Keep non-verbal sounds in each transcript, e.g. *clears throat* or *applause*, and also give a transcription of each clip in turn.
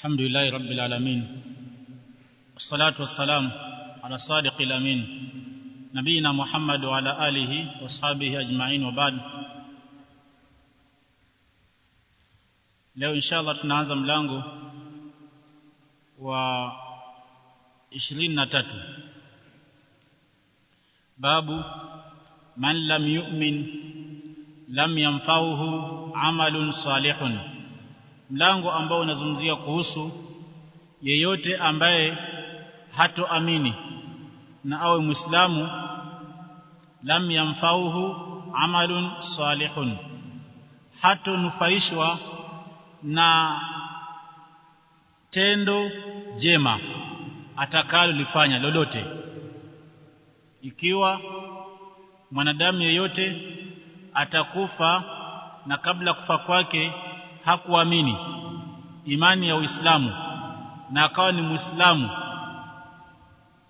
الحمد لله رب العالمين والصلاة والسلام على صادق الأمين نبينا محمد وعلى آله وأصحابه أجمعين وبعد. Leo inshallah tunaanza mlango wa 23 babu man lam yu'min lam yanfa'uhu amalun salihun. Mlango ambao unazungumzia kuhusu yeyote ambaye hatoamini na awe muislamu lam yamfauhu amalun salihun. Hatonufaishwa na tendo jema atakalo lifanya lolote. Ikiwa mwanadamu yeyote atakufa na kabla kufa kwake hakuamini imani ya Uislamu na akawa ni Muislamu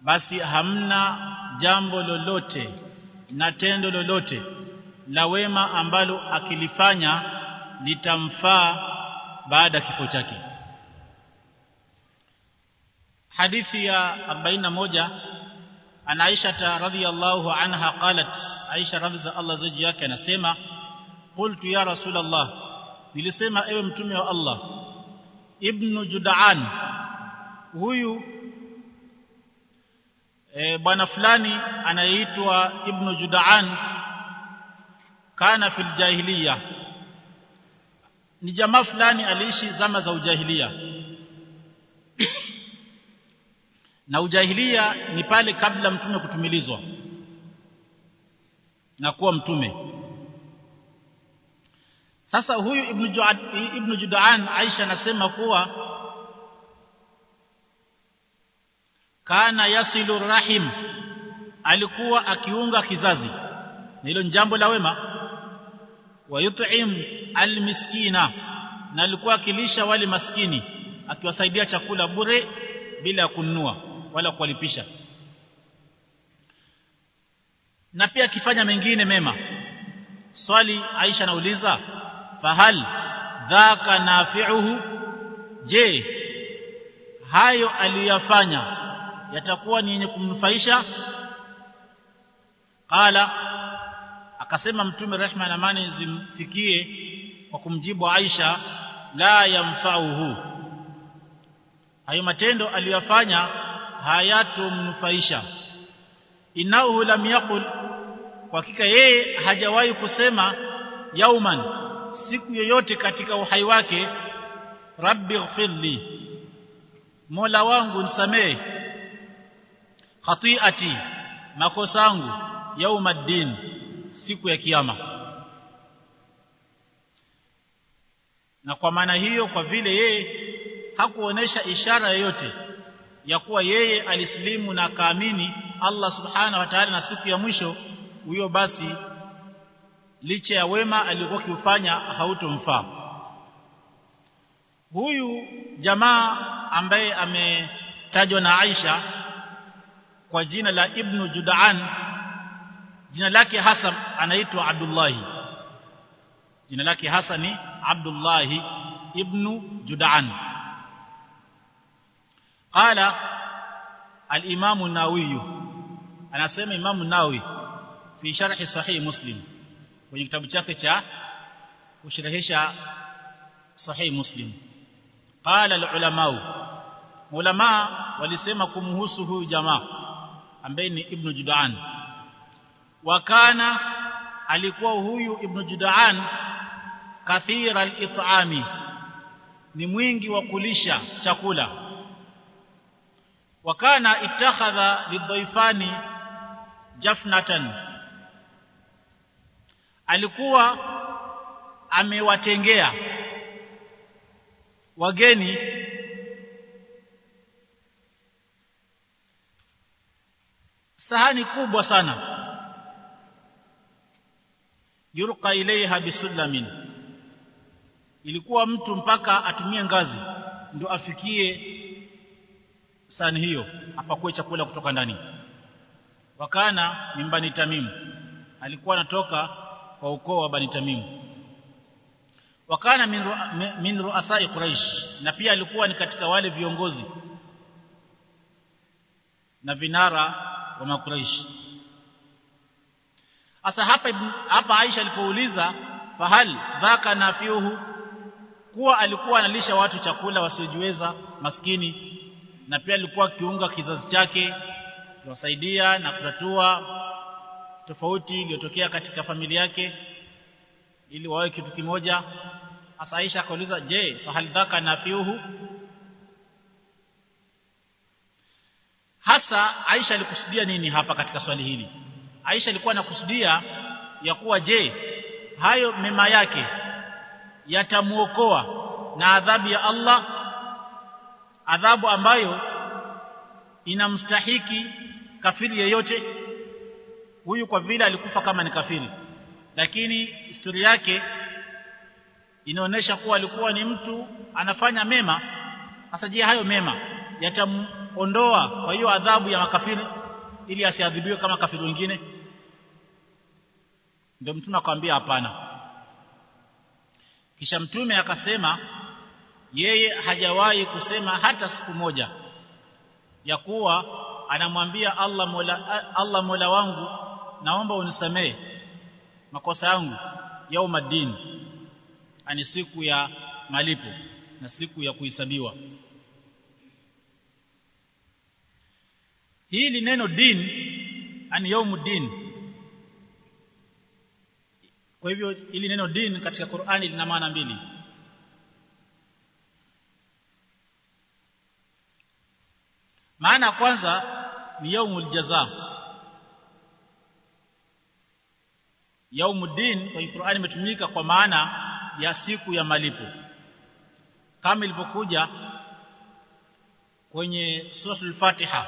basi hamna jambo lolote na tendo lolote la wema ambalo akilifanya litamfaa baada kifo chake. Hadithi ya 41 ana Aisha radhiyallahu anha qalat Aisha radhi Allah zaji yake anasema qultu ya rasulullah nilisema ewe mtume wa Allah ibn Judaan huyu e, bwana fulani anayeitwa ibn Judaan kana fil jahiliya. Ni jamaa fulani aliishi zama za ujahilia na ujahilia ni pale kabla mtume kutumilizwa na kuwa mtume sasa huyu ibn Juad, ibn Judaan Aisha anasema kuwa kana yasilu rahim alikuwa akiunga kizazi. Na hilo jambo la wema. Wayut'im almiskina na alikuwa akilisha wale maskini akiwasaidia chakula bure bila kununua wala kuwalipisha. Na pia akifanya mengine mema. Swali Aisha anauliza fahal dhaka nafi'uhu. Je hayo aliyafanya yatakuwa ni yenye kumnufaisha? Qala akasema mtume rehma na amani zimfikie kwa kumjibu Aisha la yamfauhu hayo matendo aliyofanya hayatomnufaisha. Innahu lam yaqul kwa hakika yeye hajawahi kusema yauman siku yoyote katika uhai wake rabbi ghfirli mola wangu nisamee khati'ati makosa yangu yaumaddin siku ya kiyama. Na kwa maana hiyo kwa vile yeye hakuonesha ishara yoyote ya kuwa yeye alislimu na kaamini Allah subhanahu wa ta'ala na siku ya mwisho huyo basi licha ya wema alikuwa kiufanya hautomfaa. Huyu jamaa ambaye ametajwa na Aisha kwa jina la Ibnu Judaan jina lake hasa anaitwa Abdullah jina lake hasa ni Abdullah ibn Judaan. Qala al-Imam an-Nawawi anasema Imam an-Nawawi fi sharh sahih Muslim kwenye kitabu chake cha kushirahisha sahihi Muslim. Qala al-ulama ulama walisema kumhusu huyu jamaa ambaye ni Ibn judan. Wakana alikuwa huyu ibn judan kathira al-it'ami ni mwingi wa kulisha chakula. Wakana ittakhadha lidhaifani jafnatan alikuwa amewatengea wageni. Sahani kubwa sana. Yurqa ilaiha bisullamin. Ilikuwa mtu mpaka atumie ngazi ndio afikie sahani hiyo apakue chakula kutoka ndani. Wakana mimbani tamimu alikuwa anatoka kwa ukoo wa bani tamim. Wakana min, ru, min ruasai quraish na pia alikuwa ni katika wale viongozi na vinara wa makuraish Asa hapa hapa Aisha alipouliza fahal dhaka nafiuhu kuwa alikuwa analisha watu chakula wasiojiweza maskini na pia alikuwa kiunga kizazi chake kiwasaidia na kutatua tofauti iliyotokea katika familia yake ili wawe kitu kimoja. Hasa Aisha akauliza je fahal dhaka nafiuhu? Hasa Aisha alikusudia nini hapa katika swali hili? Aisha alikuwa anakusudia ya kuwa je hayo mema yake yatamuokoa na adhabu ya Allah adhabu ambayo inamstahiki kafiri yeyote huyu kwa vile alikufa kama ni kafiri. Lakini historia yake inaonesha kuwa alikuwa ni mtu anafanya mema. Hasa je hayo mema yatamondoa kwa hiyo adhabu ya makafiri ili asiadhibiwe kama kafiri wengine? Ndio mtume akamwambia hapana. Kisha mtume akasema yeye hajawahi kusema hata siku moja ya kuwa anamwambia Allah Mola Allah Mola wangu naomba unisamee makosa yangu yaumaddin ani siku ya malipo na siku ya kuhesabiwa. Hili neno din ani yaumuddin kwa hivyo hili neno din katika Qur'ani lina maana mbili. Maana kwanza ni yaumul jaza yaumuddin kwa Qur'an imetumika kwa maana ya siku ya malipo. Kama ilivyokuja kwenye suratul Fatiha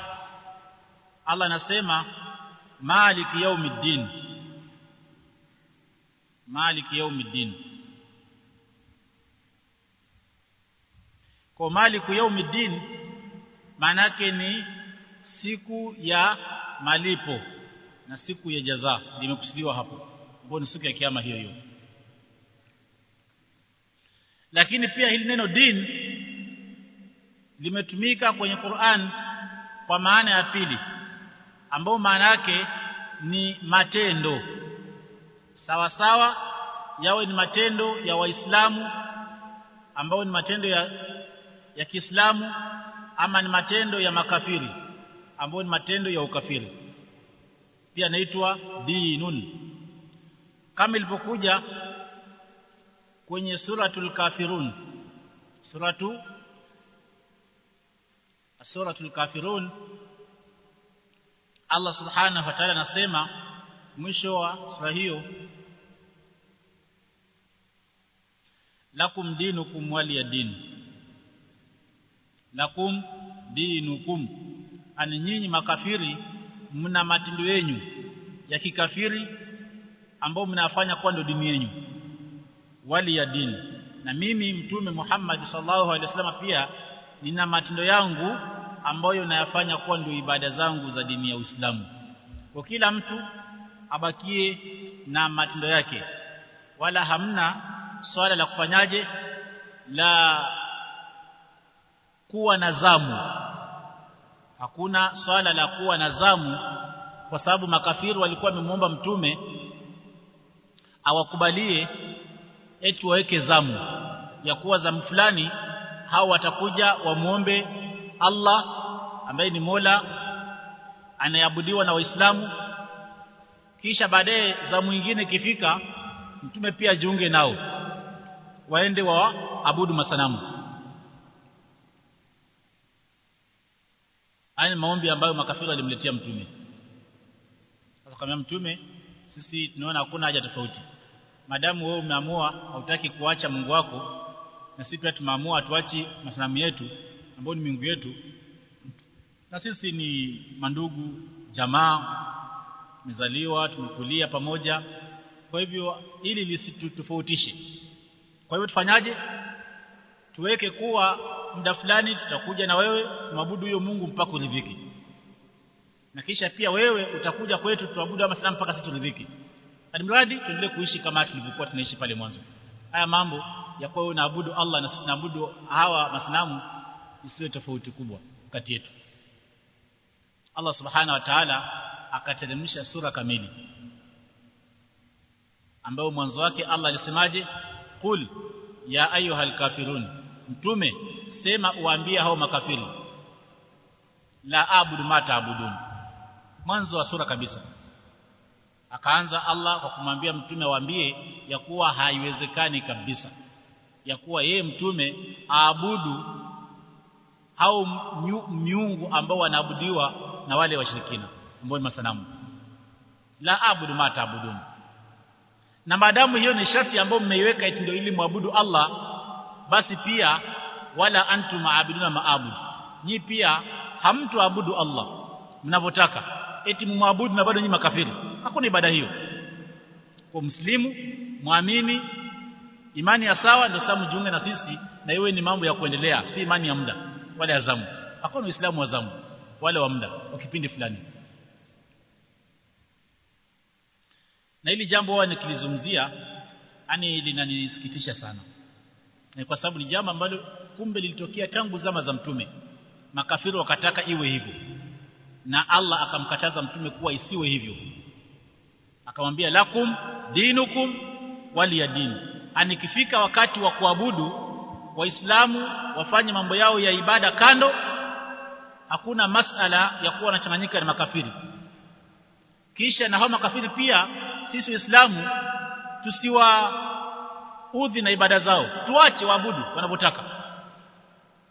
Allah anasema maliki yaumiddin maliki yaumiddin kwa maliku yaumiddin maana yake ni siku ya malipo na siku ya jaza. Limekusudiwa hapo ambapo ni siku ya kiyama hiyo hiyo. Lakini pia hili neno din limetumika kwenye Qur'an kwa maana ya pili ambayo maana yake ni matendo. Sawa sawa yawe ni matendo ya waislamu ambao ni matendo ya ya Kiislamu ama ni matendo ya makafiri ambayo ni matendo ya ukafiri. Pia naitwa dinun kama ilivyokuja kwenye suratul kafirun. Suratu suratul kafirun. Allah subhanahu wa ta'ala anasema mwisho wa sura hiyo lakum dinukum waliya din. Lakum dinukum. Ani nyinyi makafiri mna matendo yenu ya kikafiri ambao mnafanya kwa ndo dini yenu. Wali ya dini. Na mimi mtume Muhammad sallallahu alaihi wasallam pia nina matendo yangu ambayo nayafanya kuwa ndio ibada zangu za dini ya Uislamu. Kwa kila mtu abakie na matendo yake. Wala hamna swala la kufanyaje? La kuwa na zamu. Hakuna swala la kuwa na zamu kwa sababu makafiri walikuwa wamemuomba mtume awakubalie eti waweke zamu ya kuwa zamu fulani hao watakuja wamuombe Allah ambaye ni Mola anayeabudiwa na Waislamu. Kisha baadaye zamu nyingine ikifika mtume pia jiunge nao waende wa abudu masanamu. Haya maombi ambayo makafiri alimletea mtume. Sasa kama mtume sisi tunaona hakuna haja tofauti madamu wewe umeamua hautaki kuacha Mungu wako na sisi pia tumeamua tuachi masanamu yetu ambao ni miungu yetu. Na sisi ni mandugu jamaa tumezaliwa tumekulia pamoja. Kwa hivyo ili lisitutofautishe. Kwa hivyo tufanyaje? Tuweke kuwa muda fulani tutakuja na wewe tumabudu huyo Mungu mpaka uridhiki na kisha pia wewe utakuja kwetu tuabudu masanamu mpaka sisi turidhiki alimradi tuendelee kuishi kama tulivyokuwa tunaishi pale mwanzo. Haya mambo ya kuwa unaabudu Allah na tunaabudu hawa masanamu isiwe tofauti kubwa kati yetu. Allah subhanahu wa ta'ala akateremsha sura kamili ambayo mwanzo wake Allah alisemaje? Qul ya ayyuhal kafirun mtume sema uambie hao makafiri la abudu ma taabudun mwanzo wa sura kabisa akaanza Allah kwa kumwambia mtume waambie ya kuwa haiwezekani kabisa. Ya kuwa yeye mtume aabudu au miungu ambao wanaabudiwa na wale washirikina ambao ni masanamu. La abudu ma taabudun. Na maadamu hiyo ni sharti ambayo mmeiweka eti ndio ili muabudu Allah basi pia wala antum maabuduna maabudu nyi pia hamtu abudu Allah. Mnavyotaka. Eti mumwabudu na bado nyi makafiri hakuna ibada hiyo. Kwa muslimu muamini imani ya sawa ndio sababu jiunge na sisi na iwe ni mambo ya kuendelea si imani ya muda wala ya zamu. Hakuna uislamu wa zamu wale wa muda wa kipindi fulani. Na hili jambo huwa nikilizungumzia yani linanisikitisha sana. Na kwa sababu ni jambo ambalo kumbe lilitokea tangu zama za mtume. Makafiri wakataka iwe hivyo. Na Allah akamkataza mtume kuwa isiwe hivyo akamwambia lakum dinukum waliya dini anikifika wakati wa kuabudu waislamu wafanye mambo yao ya ibada kando hakuna masala ya kuwa wanachanganyika na makafiri. Kisha na hao makafiri pia sisi waislamu tusiwa udhi na ibada zao. Tuache waabudu wanavyotaka.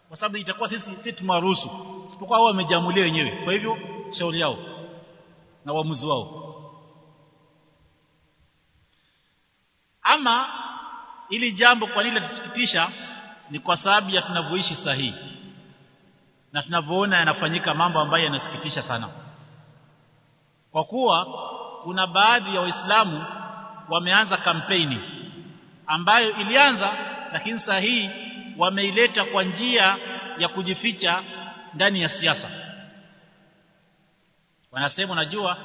Kwa sababu itakuwa sisi sisi tumewaruhusu. Isipokuwa wao wamejamulia wenyewe. Kwa hivyo shauri yao na uamuzi wao ama ili jambo kwa nini latusikitisha ni kwa sababu ya tunavyoishi sahihi. Na tunavyoona yanafanyika mambo ambayo yanasikitisha sana. Kwa kuwa kuna baadhi ya waislamu wameanza kampeni ambayo ilianza lakini saa hii wameileta kwa njia ya kujificha ndani ya siasa. Wanasema unajua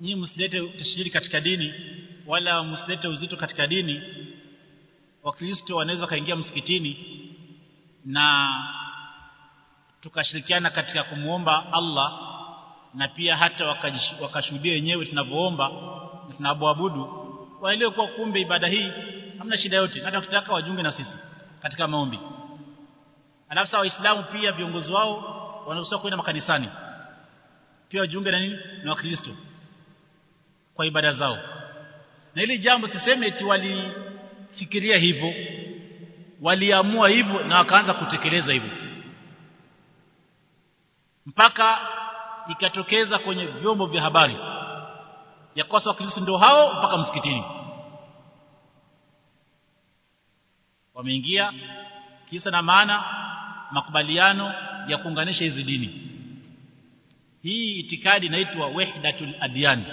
nyinyi msilete tashiriki katika dini wala msilete uzito katika dini wakristo wanaweza kaingia msikitini na tukashirikiana katika kumuomba Allah na pia hata wakashuhudia wenyewe tunavyoomba na tunaabudu waelewe kuwa kumbe ibada hii hamna shida yote hata kutaka wajunge na sisi katika maombi. Alafu sawa waislamu pia viongozi wao wanaruhusiwa kwenda makanisani. Pia wajunge na nini? Na wakristo kwa ibada zao na ili jambo siseme eti walifikiria hivyo. Waliamua hivyo na wakaanza kutekeleza hivyo. Mpaka ikatokeza kwenye vyombo vya habari. Ya kwasa wakristo ndio hao mpaka msikitini. Wameingia kisa na maana makubaliano ya kuunganisha hizi dini. Hii itikadi inaitwa wahdatul adyan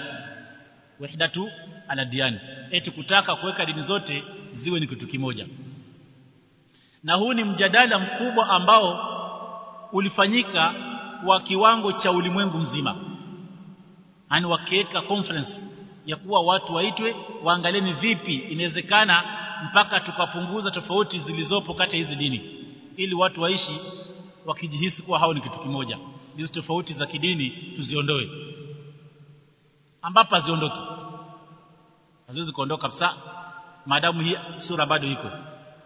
wahdatu diani eti kutaka kuweka dini zote ziwe ni kitu kimoja. Na huu ni mjadala mkubwa ambao ulifanyika kwa kiwango cha ulimwengu mzima. Yani wakiweka conference ya kuwa watu waitwe waangalieni vipi inawezekana mpaka tukapunguza tofauti zilizopo kati ya hizi dini. Ili watu waishi wakijihisi kuwa hao ni kitu kimoja. Hizi tofauti za kidini tuziondoe ambapo haziondoki. Haziwezi kuondoka kabisa. Maadamu hii sura bado iko.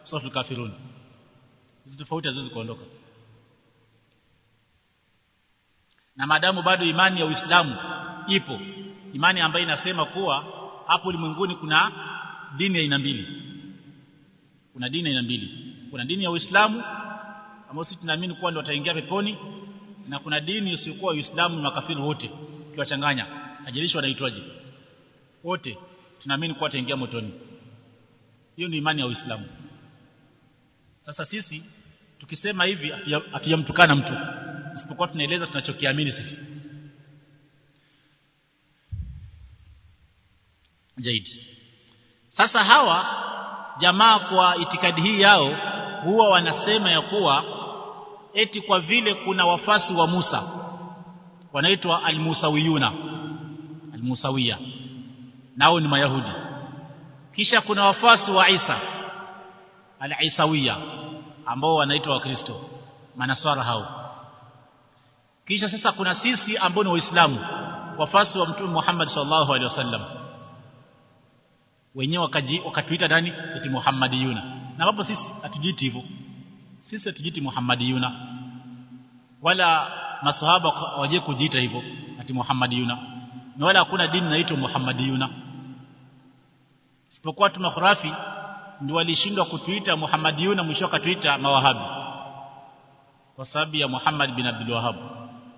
Sura kafirun hizo tofauti haziwezi kuondoka. Na maadamu bado imani ya Uislamu ipo. Imani ambayo inasema kuwa hapo ulimwenguni kuna dini ya aina mbili. Kuna dini aina mbili. Kuna dini ya Uislamu ambao sisi tunaamini kuwa ndio wataingia peponi na kuna dini isiyokuwa Uislamu na makafiri wote kiwachanganya ajilishi wanaitwaje? Wote. Tunaamini kuwa ataingia motoni. Hiyo ni imani ya Uislamu. Sasa sisi tukisema hivi hatujamtukana mtu. Isipokuwa tunaeleza tunachokiamini sisi. Jaidi sasa hawa jamaa kwa itikadi hii yao huwa wanasema ya kuwa eti kwa vile kuna wafasi wa Musa wanaitwa almusawiyuna almusawiya. Nao ni mayahudi. Kisha kuna wafasi wa Isa al-Isawiya ambao wanaitwa wakristo manaswara hao. Kisha sasa kuna sisi ambao ni waislamu wafasi wa mtume Muhammad sallallahu alaihi wasallam. Wenyewe wakatuita nani? Eti Muhammadiyuna. Na hapo sisi hatujiti hivyo. Sisi hatujiti Muhammad yuna wala masahaba waje kujiita hivyo ati Muhammadiyuna na wala hakuna dini inaitwa Muhammadiyuna. Isipokuwa tu makhurafi ndio walishindwa kutuita Muhammadiyuna mwisho akatuita mawahabi. Kwa sababu ya Muhammad bin Abdul Wahhab.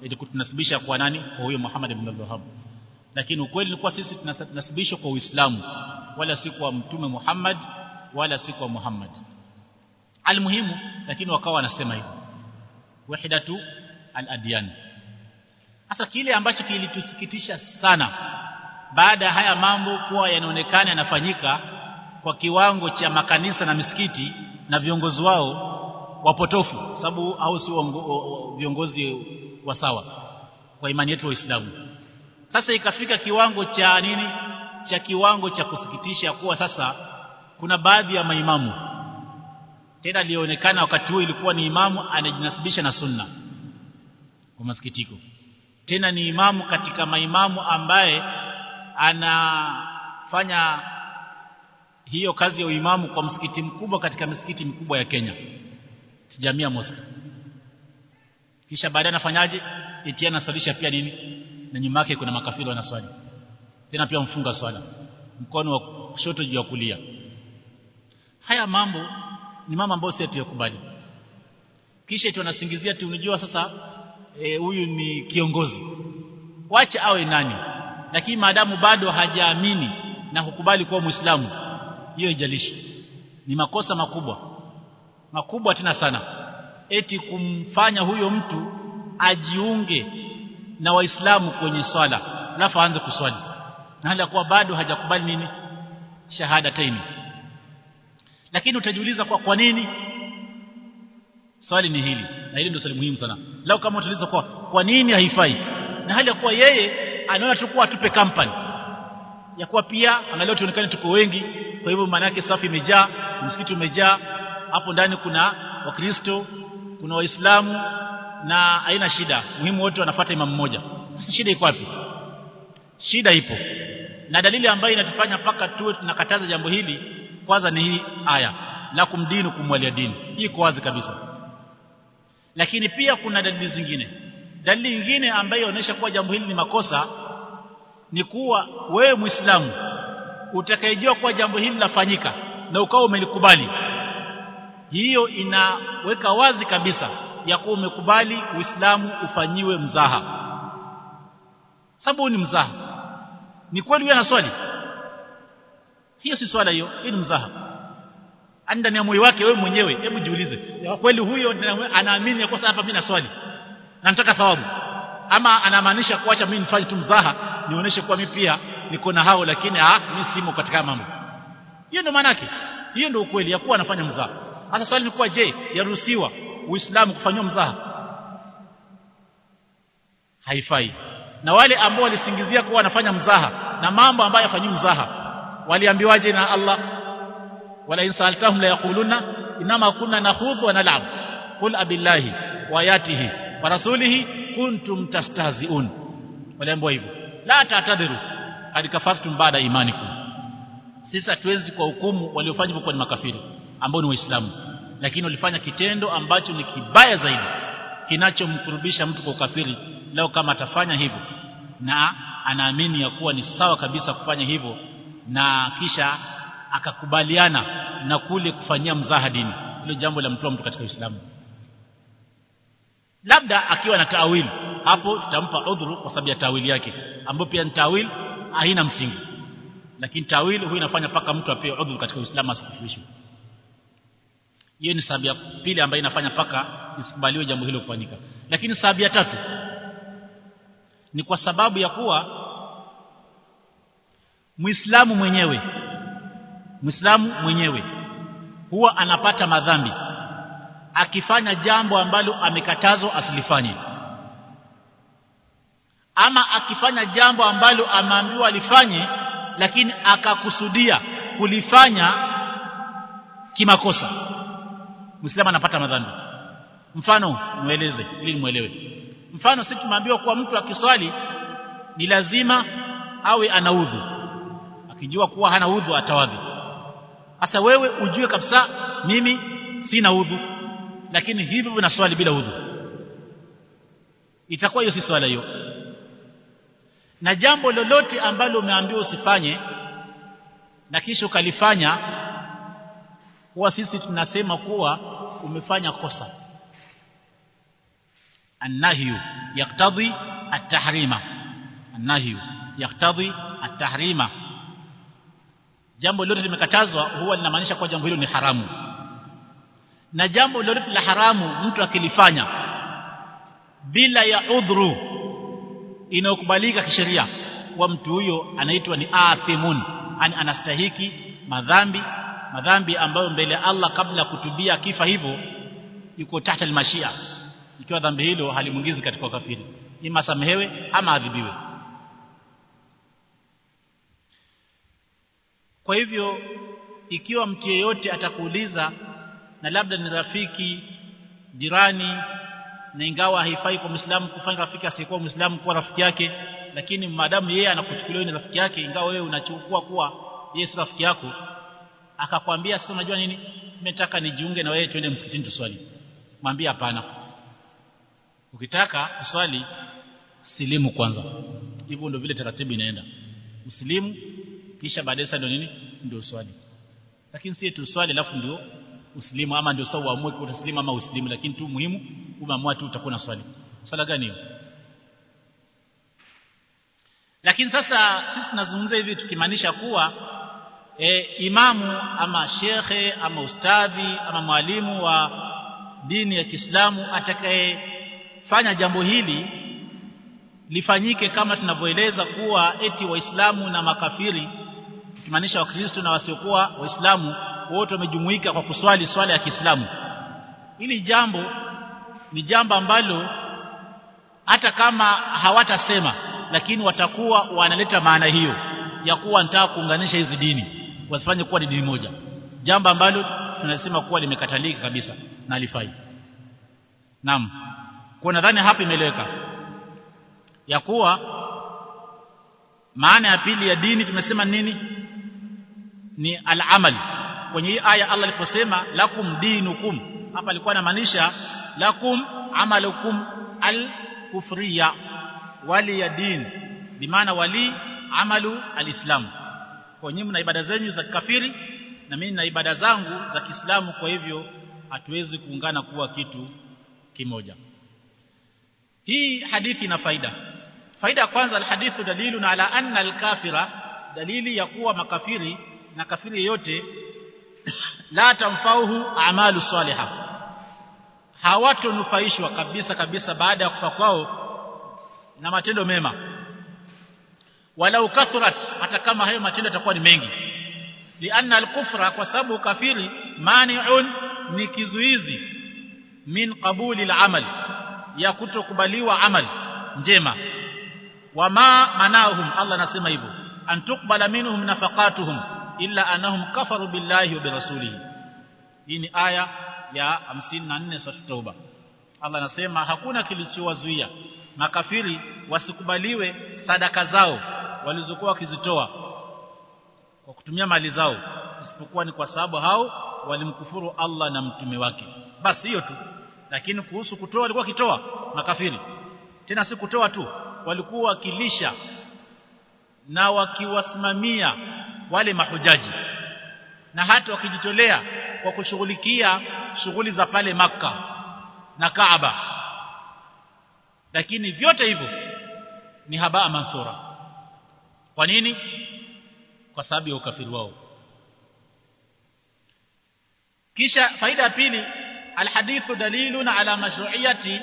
Ili kutunasibisha kwa nani? Kwa huyo Muhammad bin Abdul Wahhab. Lakini ukweli ni kwa sisi tunasibishwa kwa Uislamu. Wala si kwa mtume Muhammad wala si kwa Muhammad. Almuhimu lakini wakawa wanasema hivyo. Wahidatu al-adyan hasa kile ambacho kilitusikitisha sana baada ya haya mambo kuwa yanaonekana yanafanyika kwa kiwango cha makanisa na misikiti na viongozi wao wapotofu sababu au si viongozi wa sawa kwa imani yetu waislamu sasa ikafika kiwango cha nini? Cha kiwango cha kusikitisha kuwa sasa kuna baadhi ya maimamu. Tena alionekana wakati huo ilikuwa ni imamu anajinasibisha na sunna kwa masikitiko tena ni imamu katika maimamu ambaye anafanya hiyo kazi ya uimamu kwa msikiti mkubwa katika misikiti mkubwa ya Kenya. Jamia Mosque. Kisha baadaye anafanyaje? Eti anasalisha pia nini? Na nyuma yake kuna makafiri wanaswali. Tena pia mfunga swala. Mkono wa kushoto juu ya kulia. Haya mambo ni mambo ambayo sisi tuyakubali kisha eti wanasingizia tu unajua sasa huyu e, ni kiongozi. Wacha awe nani. Lakini maadamu bado hajaamini na kukubali kuwa muislamu hiyo ijalishi ni makosa makubwa. Makubwa tena sana. Eti kumfanya huyo mtu ajiunge na waislamu kwenye swala. Alafu aanze kuswali. Na hali kuwa bado hajakubali nini? Shahada taini lakini utajiuliza kwa kwa nini swali ni hili na hili ndio swali muhimu sana. Lao kama utauliza kwa kwa nini haifai? Na hali ya kuwa yeye anaona tu kuwa atupe company. Ya kuwa pia angalau tuonekane tuko wengi kwa hivyo maana yake safi imejaa msikiti umejaa hapo ndani kuna wakristo kuna waislamu na haina shida. Muhimu wote wanafuata imamu mmoja. Shida iko wapi? Shida ipo. Na dalili ambayo inatufanya mpaka tuwe tunakataza jambo hili kwanza ni hii aya la kumdini kumwalia dini. Hii iko wazi kabisa lakini pia kuna dalili zingine. Dalili nyingine ambayo inaonyesha kuwa jambo hili ni makosa ni kuwa wewe muislamu utakayejua kuwa jambo hili lafanyika na ukawa umelikubali hiyo inaweka wazi kabisa ya kuwa umekubali uislamu ufanyiwe mzaha. Sababu ni mzaha. Ni kweli wewe swali? Hiyo si swala hiyo ni mzaha ndani ya moyo wake wewe mwenyewe. Hebu jiulize. Kweli huyo anaamini ya kosa hapa mimi na swali na nataka thawabu. Ama anamaanisha kuacha mimi nifanye tu mzaha nionyeshe kuwa mimi pia niko na hao lakini ah mimi simo katika mambo. Hiyo ndio maana yake. Hiyo ndio ukweli ya kuwa anafanya mzaha. Sasa swali ni kuwa je yaruhusiwa uislamu kufanywa mzaha? Haifai. Na wale ambao walisingizia kuwa wanafanya mzaha na mambo ambayo yafanyi mzaha waliambiwaje na Allah wala in sa'altahum la yaquluna inma kunna nakhudhu wa nal'ab. Qul abillahi wa ayatihi wa rasulihi kuntum tastahzi'un. Waliambiwa hivyo. La tatadiru. Kafartum baada imanikum. Sisi hatuwezi kwa hukumu waliofanya kwa ni makafiri ambao ni waislamu. Lakini walifanya kitendo ambacho ni kibaya zaidi kinachomkurubisha mtu kwa ukafiri. Lao kama atafanya hivyo na anaamini ya kuwa ni sawa kabisa kufanya hivyo na kisha akakubaliana na kule kufanyia mzaha dini. Hilo jambo la mtoa mtu katika Uislamu. Labda akiwa na taawili hapo tutampa udhuru kwa sababu ya taawili yake ambapo pia ni taawili haina msingi. Lakini taawili huwa inafanya paka mtu apewe udhuru katika Uislamu asifishwe hiyo ni sababu ya pili ambayo inafanya paka isikubaliwe jambo hilo kufanyika. Lakini sababu ya tatu ni kwa sababu ya kuwa Muislamu mwenyewe Muislamu mwenyewe huwa anapata madhambi akifanya jambo ambalo amekatazwa asilifanye. Ama akifanya jambo ambalo ameambiwa alifanye lakini akakusudia kulifanya kimakosa. Muislamu anapata madhambi. Mfano mueleze ili muelewe mfano sisi tumeambiwa kuwa mtu akiswali ni lazima awe ana udhu. Akijua kuwa hana udhu atawadhi sasa wewe ujue kabisa mimi sina udhu. Lakini hivyo na swali bila udhu. Itakuwa hiyo si swala hiyo. Na jambo lolote ambalo umeambiwa usifanye na kisha ukalifanya huwa sisi tunasema kuwa umefanya kosa. Annahyu yaktadhi at-tahrima. Annahyu yaktadhi at-tahrima jambo lolote limekatazwa huwa linamaanisha kwa jambo hilo ni haramu. Na jambo lolote la haramu mtu akilifanya bila ya udhuru inayokubalika kisheria kwa mtu huyo anaitwa ni athimun yani anastahiki madhambi madhambi ambayo mbele ya Allah kabla kutubia kifa hivyo yuko tahta almashia. Ikiwa dhambi hilo halimuingizi katika ukafiri ima samehewe ama adhibiwe kwa hivyo ikiwa mtu yeyote atakuuliza na labda ni rafiki jirani na ingawa haifai kwa Muislamu kufanya rafiki asiyekuwa Muislamu kuwa rafiki yake lakini maadamu yeye anakuchukulia ni rafiki yake ingawa wewe unachukua kuwa yeye si rafiki yako akakwambia sasa unajua nini? Nimetaka nijiunge na wewe twende msikitini tuswali. Mwambie hapana. Ukitaka uswali silimu kwanza. Hivyo ndio vile taratibu inaenda. Usilimu kisha baadaye sasa ndio nini ndio swali. Lakini si tu swali alafu ndio uslimu ama ndio sawa uamue uslimu ama uslimu lakini tu muhimu umeamua tu utakuwa na swali. Swala gani hiyo? Lakini sasa sisi tunazungumza hivi tukimaanisha kuwa e, imamu ama shekhe ama ustadhi ama mwalimu wa dini ya Kiislamu atakayefanya jambo hili lifanyike kama tunavyoeleza kuwa eti waislamu na makafiri tukimaanisha wakristo na wasiokuwa waislamu wote wamejumuika kwa kuswali swala ya Kiislamu. Hili jambo ni jambo ambalo hata kama hawatasema lakini watakuwa wanaleta maana hiyo ya kuwa nataka kuunganisha hizi dini wasifanye kuwa ni dini moja. Jambo ambalo tunasema kuwa limekatalika kabisa na alifai naam. Kwa nadhani hapa imeleweka ya kuwa maana ya pili ya dini tumesema nini ni al-amal. Kwenye hii aya Allah aliposema lakum dinukum hapa alikuwa anamaanisha lakum amalukum al-kufriya wali ya din bimaana wali amalu al-islam kwa nyinyi mna ibada zenyu za kafiri na mimi na ibada zangu za Kiislamu kwa hivyo hatuwezi kuungana kuwa kitu kimoja. Hii hadithi ina faida. Faida ya kwanza alhadithu dalilun ala anna alkafira dalili ya kuwa makafiri na kafiri yeyote la tamfauhu a'malu salihah. Hawatonufaishwa kabisa kabisa baada ya kufa kwao na matendo mema. Walau kathurat hata kama hayo matendo yatakuwa ni mengi. Lianna alkufra kwa sababu kafiri mani'un ni kizuizi min qabuli alamal ya kutokubaliwa amal njema. Wama manahum Allah anasema hivyo. Antukbala minhum nafaqatuhum illa anahum kafaru billahi wa birasulihi hii ni aya ya 54 sura tauba. Allah anasema hakuna kilichowazuia makafiri wasikubaliwe sadaka zao walizokuwa wakizitoa kwa kutumia mali zao isipokuwa ni kwa sababu hao walimkufuru Allah na mtume wake. Basi hiyo tu. Lakini kuhusu kutoa walikuwa kitoa makafiri tena si kutoa tu walikuwa wakilisha na wakiwasimamia wale mahujaji. Na hata wakijitolea kwa kushughulikia shughuli za pale maka na Kaaba. Lakini vyote hivyo ni habaa manthura kwa nini? Kwa sababu ya ukafiri wao. Kisha faida ya pili alhadithu dalilun ala mashru'iyati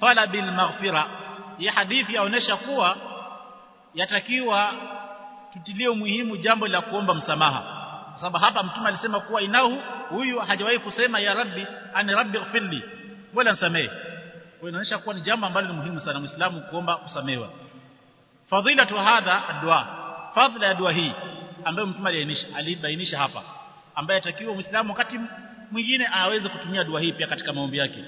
talabil maghfira. Hii hadithi yaonesha kuwa yatakiwa tutilie muhimu jambo la kuomba msamaha. Kwa sababu hapa mtume alisema kuwa inahu huyu hajawahi kusema ya rabbi ani rabbi ighfirli wala nisamehe. Inaonyesha kuwa ni jambo ambalo ni muhimu sana muislamu kuomba kusamehewa. Fadhilatu hadha addu'a fadhila ya dua hii ambayo mtume alibainisha alibainisha hapa ambaye atakiwa muislamu wakati mwingine aweze kutumia dua hii pia katika maombi yake.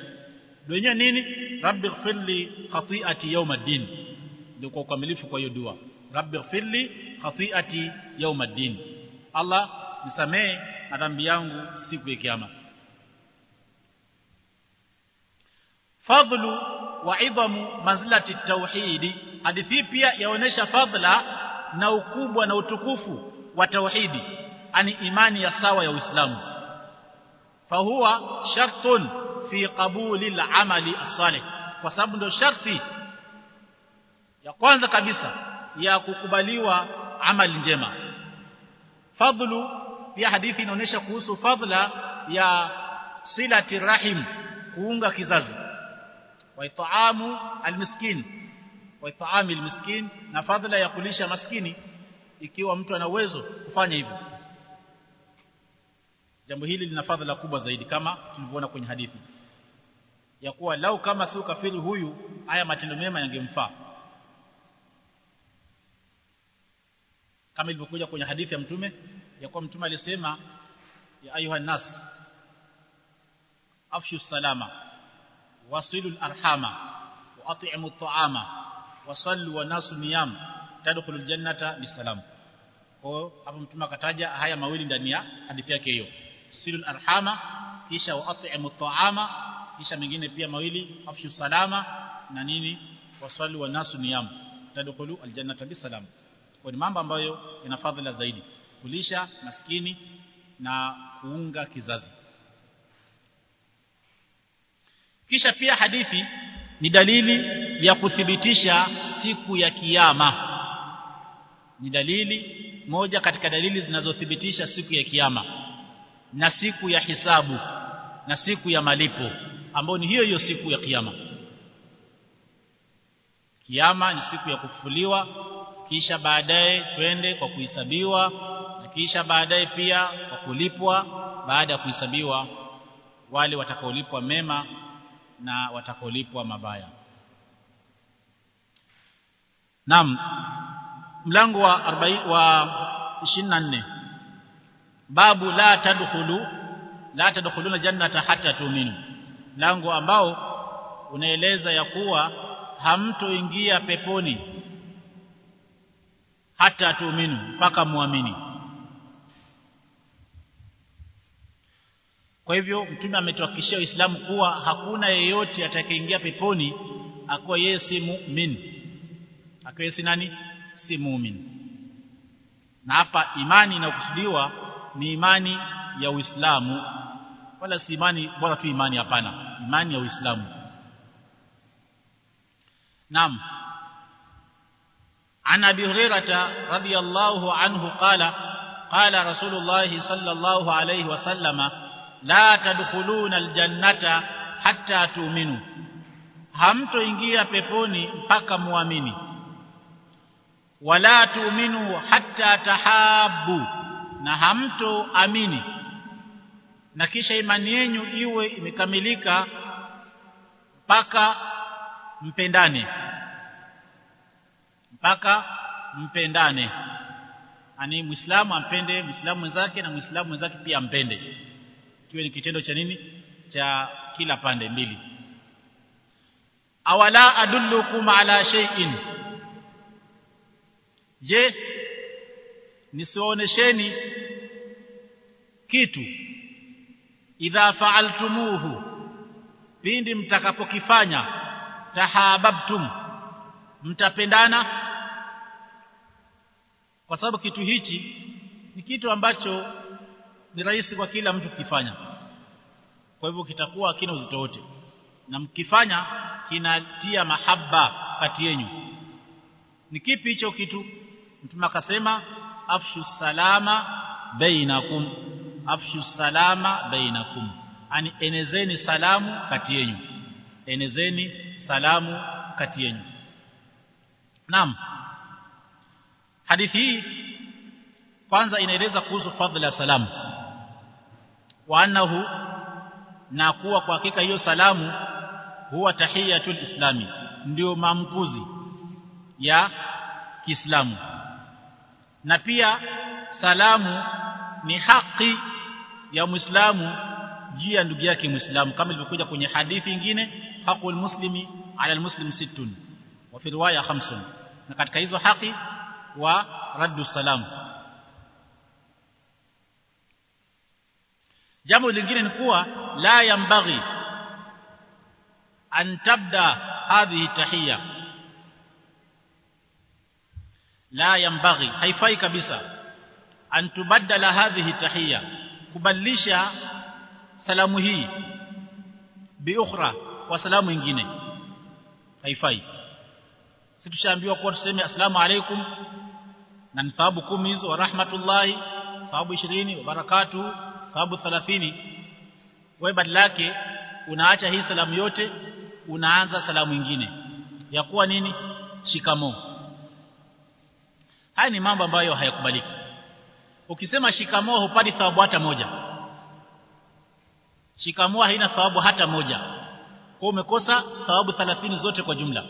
Dua yenyewe nini? Rabbi ighfirli khati'ati yawmiddin ndio kwa ukamilifu kwa hiyo dua rabbi ghfirli khati'ati yawmiddin. Allah nisamee madhambi yangu siku ya kiyama. Fadlu wa idhamu manzilati tauhidi hadithi pia yaonesha fadla na ukubwa na utukufu wa tauhidi ani imani ya sawa ya Uislamu. Fahuwa shartun fi qabuli al-amali as-salih. Kwa sababu ndio sharti ya kwanza kabisa ya kukubaliwa amali njema. Fadlu pia hadithi inaonyesha kuhusu fadla ya silati rahim kuunga kizazi. Wa itaamu almiskin wa itaami almiskin na fadla ya kulisha maskini ikiwa mtu ana uwezo kufanya hivyo. Jambo hili lina fadhila kubwa zaidi kama tulivyoona kwenye hadithi. Ya kuwa lau kama si kafiri huyu haya matendo mema yangemfaa kama ilivyokuja kwenye hadithi ya mtume ya kuwa mtume alisema ya ayuha nas afshu salama wasilu arhama wa at'imu at'ama wasallu wa nasu niyam tadkhulu aljannata bisalam. Kwa hapo mtume akataja haya mawili ndani ya hadithi yake hiyo. Silu arhama kisha wa at'imu at'ama kisha mengine pia mawili afshu salama na nini? Wasallu wa nasu niyam tadkhulu aljannata bisalam kwa ni mambo ambayo yana fadhila zaidi. Kulisha maskini na kuunga kizazi. Kisha pia hadithi ni dalili ya kuthibitisha siku ya kiyama. Ni dalili moja katika dalili zinazothibitisha siku ya kiyama. Na siku ya hisabu na siku ya malipo ambayo ni hiyo hiyo siku ya kiyama. Kiyama ni siku ya kufufuliwa kisha baadaye twende kwa kuhesabiwa na kisha baadaye pia kwa kulipwa. Baada ya kuhesabiwa wale watakaolipwa mema na watakaolipwa mabaya. Naam mlango wa 40 wa 24 babu la tadkhulu la tadkhuluna jannata hatta tu'minu. Mlango ambao unaeleza ya kuwa hamtoingia peponi hata tuuminu mpaka muamini. Kwa hivyo mtume ametuhakikishia Uislamu kuwa hakuna yeyote atakayeingia peponi akiwa yeye si mu'min akiwa si nani? Si mu'min na hapa imani inayokusudiwa ni imani ya Uislamu wala si imani bora tu imani hapana. Imani ya Uislamu. Naam عن ابي هريره رضي الله عنه قال قال رسول الله صلى الله عليه وسلم لا تدخلون الجنه حتى تؤمنوا hamtoingia peponi mpaka muamini wala tuuminu hatta tahabu na hamtoamini na kisha imani yenu iwe imekamilika mpaka mpendane mpaka mpendane. Ani muislamu ampende muislamu mwenzake na muislamu mwenzake pia ampende. Kiwe ni kitendo cha nini? Cha kila pande mbili. Awala adullukum ala shay'in. Je nisionesheni kitu? Idha fa'altumuhu. Pindi mtakapokifanya tahababtum. Mtapendana kwa sababu kitu hichi ni kitu ambacho ni rahisi kwa kila mtu kukifanya. Kwa hivyo kitakuwa kina uzito wote. Na mkifanya kinatia mahaba kati yenu. Ni kipi hicho kitu? Mtume akasema afshu salama bainakum. Afshu salama bainakum. Ani enezeni salamu kati yenu. Enezeni salamu kati yenu. Naam. Hadithi hii kwanza inaeleza kuhusu fadhila ya salamu. Wa annahu na kuwa kwa hakika hiyo salamu huwa tahiyatul islami ndio maamkuzi ya Kiislamu. Na pia salamu ni haki ya Muislamu juu ya ndugu yake Muislamu kama ilivyokuja kwenye hadithi nyingine haqul muslimi ala almuslim sittun wa fi riwaya khamsun na katika hizo haki wa raddu salam. Jambo lingine ni kuwa la yambaghi an tabda hadhihi tahiyya. La yambaghi haifai kabisa. An tubaddala hadhihi tahiyya kubadilisha salamu hii bi ukhra kwa salamu nyingine. Haifai. Si tushaambiwa kuwa tuseme asalamu alaikum na ni thawabu kumi hizo wa rahmatullahi thawabu 20 wa barakatu thawabu 30 wewe badala yake unaacha hii salamu yote unaanza salamu nyingine. Ya kuwa nini? Shikamo haya ni mambo ambayo hayakubaliki. Ukisema shikamo hupati thawabu hata moja. Shikamo haina thawabu hata moja. Kwa umekosa thawabu 30 zote kwa jumla.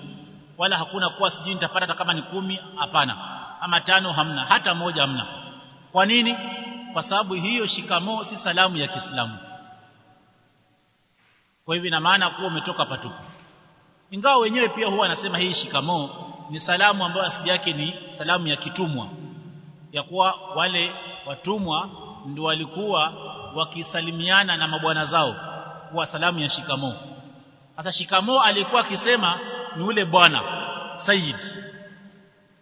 Wala hakuna kuwa sijui nitapata kama ni kumi hapana ama tano hamna hata moja hamna. Kwa nini? Kwa sababu hiyo shikamoo si salamu ya Kiislamu. Kwa hivyo ina maana kuwa umetoka patupu. Ingawa wenyewe pia huwa anasema hii shikamoo ni salamu ambayo asili yake ni salamu ya kitumwa. Ya kuwa wale watumwa ndio walikuwa wakisalimiana na mabwana zao kwa salamu ya shikamoo. Sasa shikamoo alikuwa akisema ni ule bwana Said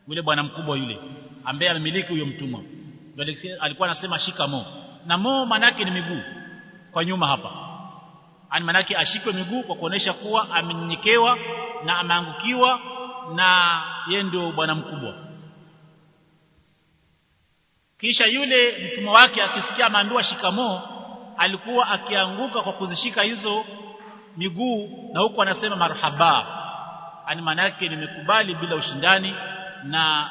yule bwana mkubwa yule ambaye amemiliki huyo mtumwa. Alikuwa anasema shika mo. Na mo manake ni miguu kwa nyuma hapa. Ani manake ashikwe miguu kwa kuonesha kuwa amenyenyekewa na ameangukiwa na yeye ndio bwana mkubwa. Kisha yule mtumwa wake akisikia ameambiwa shikamo alikuwa akianguka kwa kuzishika hizo miguu na huku anasema marhaba. Ani manake nimekubali bila ushindani na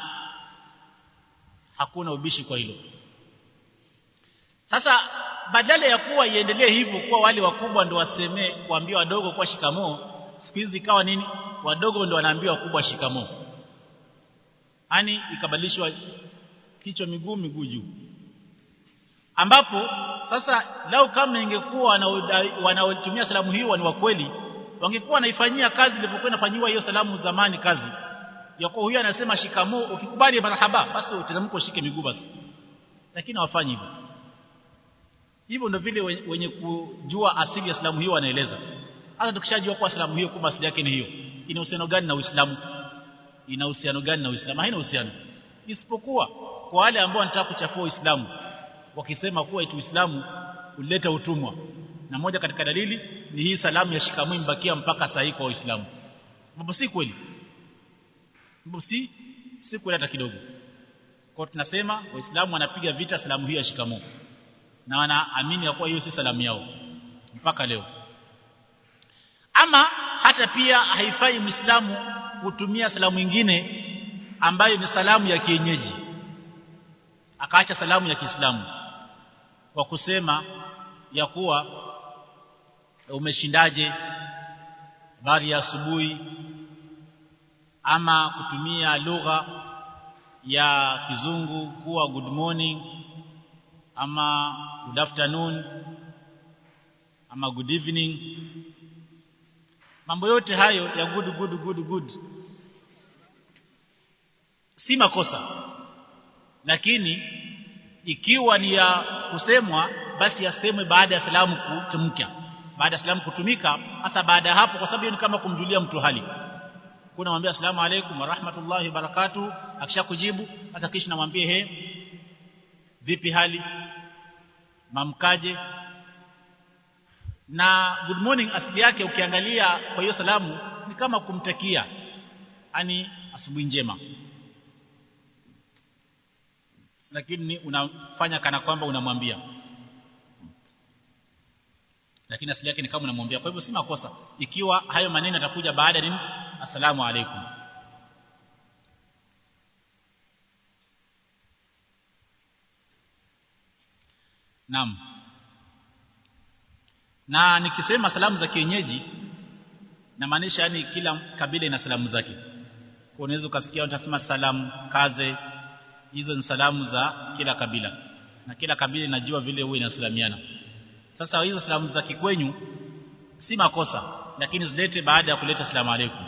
hakuna ubishi kwa hilo. Sasa badala ya kuwa iendelee hivyo kuwa wale wakubwa ndio wasemee kuambia wadogo kwa shikamoo siku hizi ikawa nini? Wadogo ndio wanaambia wakubwa shikamoo. Yani ikabadilishwa kichwa miguu miguu juu. Ambapo sasa lau kama ingekuwa wanaotumia salamu hiyo ni wa kweli wangekuwa wanaifanyia kazi ilipokuwa inafanyiwa hiyo salamu zamani kazi ya kuwa huyu anasema shikamoo ukikubali marhaba basi utazamko ushike miguu basi. Lakini hawafanyi hivyo. Hivyo ndio vile wenye kujua asili ya Islamu hiyo wanaeleza. Hata tukishajua kwa Islamu hiyo kwa asili yake ni hiyo. Ina uhusiano gani na Uislamu? Ina uhusiano gani na Uislamu? Haina uhusiano. Isipokuwa kwa wale ambao wanataka kuchafua Uislamu wakisema kuwa eti Uislamu ulileta utumwa. Na moja katika dalili ni hii salamu ya shikamoo imbakia mpaka sahihi kwa Uislamu mambo si kweli si si hata kidogo. Kwa tunasema waislamu wanapiga vita salamu hii ya shikamoo. Na wanaamini ya kuwa hiyo si salamu yao. Mpaka leo. Ama hata pia haifai muislamu kutumia salamu nyingine ambayo ni salamu ya kienyeji. Akaacha salamu ya Kiislamu. Kwa kusema ya kuwa umeshindaje? Bari ya asubuhi ama kutumia lugha ya kizungu kuwa good morning ama good afternoon ama good evening. Mambo yote hayo ya good good good good si makosa. Lakini ikiwa ni ya kusemwa basi yasemwe baada ya salamu kutumika baada ya salamu kutumika hasa baada ya hapo kwa sababu ni kama kumjulia mtu hali kuna namwambia asalamu alaykum wa rahmatullahi wa barakatuh. Akishakujibu hata kisha namwambie he vipi hali? Mamkaje? Na good morning asili yake ukiangalia kwa hiyo salamu ni kama kumtakia ani asubuhi njema. Lakini unafanya kana kwamba unamwambia lakini asili yake ni kama unamwambia kwa hivyo si makosa ikiwa hayo maneno yatakuja baada nini asalamu alaykum Naam. Na nikisema salamu za kienyeji namaanisha yani kila kabila ina salamu zake. Kwa unaweza ukasikia unasema salamu kaze hizo ni salamu za kila kabila. Na kila kabila inajua vile huwa inasalamiana. Sasa hizo salamu za kikwenyu si makosa lakini zilete baada ya kuleta salamu alaykum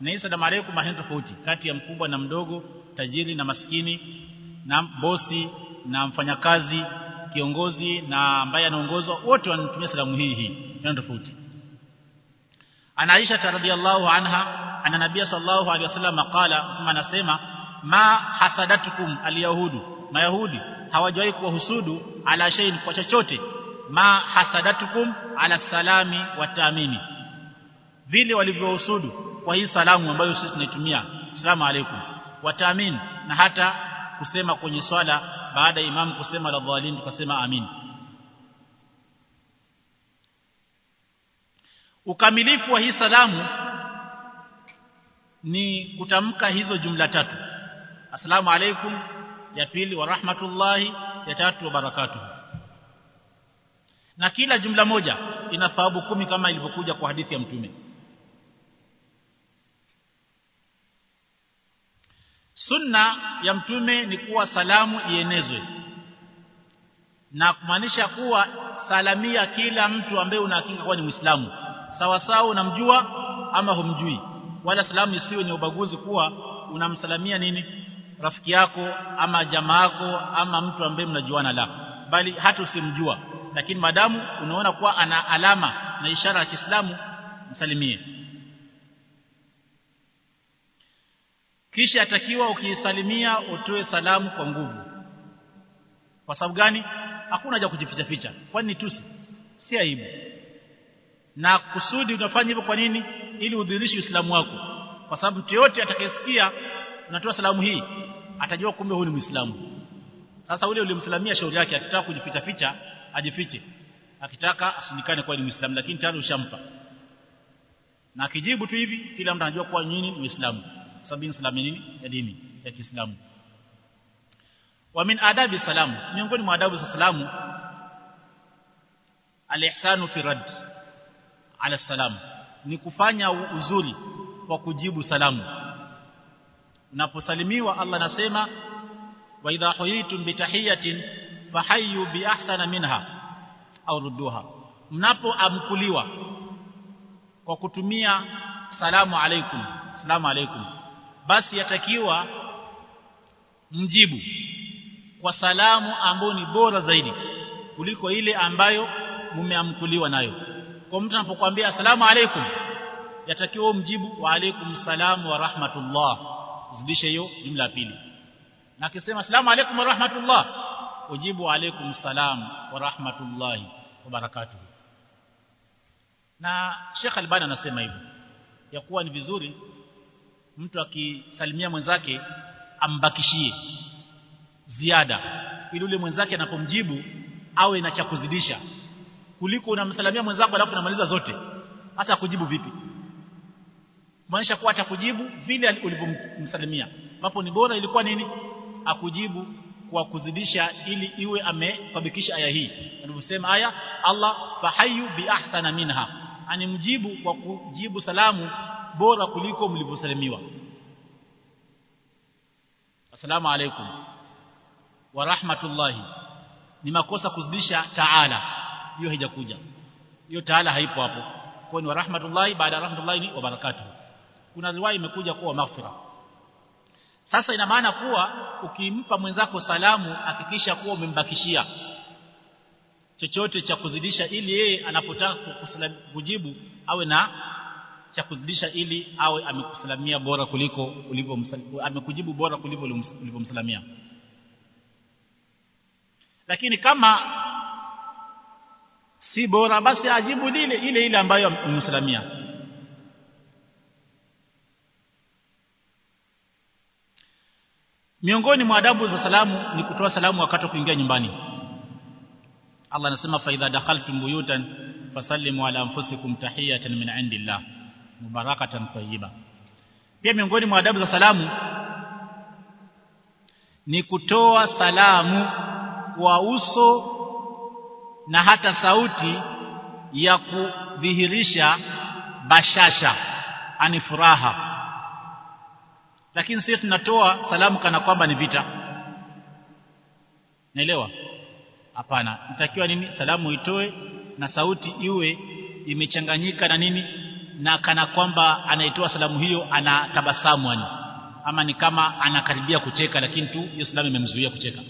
na hii salamu alaykum mahali tofauti kati ya mkubwa na mdogo tajiri na maskini na bosi na mfanyakazi kiongozi na ambaye anaongozwa wote wanatumia salamu hii hii. Ndio tofauti. Ana Aisha radhiyallahu anha ana nabii sallallahu alaihi wasallam qala kama anasema ma hasadatukum alyahudu. Mayahudi hawajawahi kuwahusudu ala shay'in kwa chochote ma hasadatukum ala salami wa taamini vile walivyohusudu kwa hii salamu ambayo sisi tunaitumia. Salamu alaykum. Wa taamin na hata kusema kwenye swala baada ya imam kusema la dhalin tukasema amin. Ukamilifu wa hii salamu ni kutamka hizo jumla tatu. Assalamu alaykum ya pili wa rahmatullahi ya tatu wa barakatuh na kila jumla moja ina thawabu kumi kama ilivyokuja kwa hadithi ya mtume. Sunna ya mtume ni kuwa salamu ienezwe. Na kumaanisha kuwa salamia kila mtu ambaye unahakika kuwa ni Muislamu. Sawa sawa unamjua ama humjui. Wala salamu isiwe ni ubaguzi kuwa unamsalamia nini? Rafiki yako ama jamaa yako ama mtu ambaye mnajuana la. Bali hata usimjua lakini madamu unaona kuwa ana alama na ishara ya Kiislamu msalimie. Kisha atakiwa ukisalimia utoe salamu kwa nguvu. Kwa sababu gani? Hakuna haja kujificha ficha kwani ni tusi? Si aibu. Na kusudi unafanya hivyo kwa nini? Ili udhirishi Uislamu wako. Kwa sababu mtu yote atakayesikia unatoa salamu hii atajua kumbe huyu ni Muislamu. Sasa ule ulimsalamia shauri yake akitaka kujificha ficha ajifiche. Akitaka asinikane kwa ni Muislamu lakini tayari ushampa. Na akijibu tu hivi kila mtu anajua kuwa nyinyi ni Muislamu sababu Uislamu nini? Ya dini ya Kiislamu. Wa min adabi salamu miongoni mwa adabu za salamu al-ihsanu fi radd ala salam. Ni kufanya uzuri kwa kujibu salamu. Unaposalimiwa Allah nasema wa idha huyitum bitahiyatin fahayyu bi ahsana minha au rudduha. Mnapoamkuliwa kwa kutumia salamu alaikum salamu alaikum basi yatakiwa mjibu kwa salamu ambayo ni bora zaidi kuliko ile ambayo mumeamkuliwa nayo. Kwa mtu anapokuambia asalamu alaikum yatakiwa mjibu wa alaikum salamu wa rahmatullah. Uzidishe hiyo jumla pili. Na akisema asalamu alaikum wa rahmatullah ujibu alaikum salam wa rahmatullahi wa barakatuh na Sheikh Albani anasema hivyo ya kuwa ni vizuri mtu akisalimia mwenzake ambakishie ziada ili yule mwenzake anapomjibu awe na cha kuzidisha kuliko unamsalimia mwenzako alafu unamaliza zote. Hata kujibu vipi? Maanisha kuwa atakujibu vile ulivyomsalimia. Ambapo ni bora ilikuwa nini? Akujibu kwa kuzidisha ili iwe amefabikisha aya hii. Anavyosema aya Allah fahayu bi ahsana minha. Animjibu kwa kujibu salamu bora kuliko mlivyosalimiwa. Asalamu alaykum. Wa rahmatullahi. Ni makosa kuzidisha taala. Hiyo haijakuja. Hiyo taala haipo hapo. Kwa ni wa rahmatullahi baada ya rahmatullahi ni wa barakatuh kuna riwaya imekuja kuwa maghfira sasa ina maana kuwa ukimpa mwenzako salamu hakikisha kuwa umembakishia. Chochote cha kuzidisha ili yeye anapotaka kujibu awe na cha kuzidisha ili awe amekusalamia bora kuliko ulivyo amekujibu bora kuliko ulivyomsalamia. Lakini kama si bora basi ajibu lile ile ile ambayo amemsalamia miongoni mwa adabu za salamu ni kutoa salamu wakati wa kuingia nyumbani. Allah anasema fa idha dakhaltum buyutan fasallimu ala anfusikum tahiyatan min indillah. Mubarakatan tayyiba. Pia miongoni mwa adabu za salamu ni kutoa salamu kwa uso na hata sauti ya kudhihirisha bashasha ani furaha lakini sisi tunatoa salamu kana kwamba ni vita. Naelewa? Hapana. Nitakiwa nini? Salamu itoe na sauti iwe imechanganyika na nini? Na kana kwamba anaitoa salamu hiyo anatabasamu ani. Ama ni kama anakaribia kucheka lakini tu hiyo salamu imemzuia kucheka.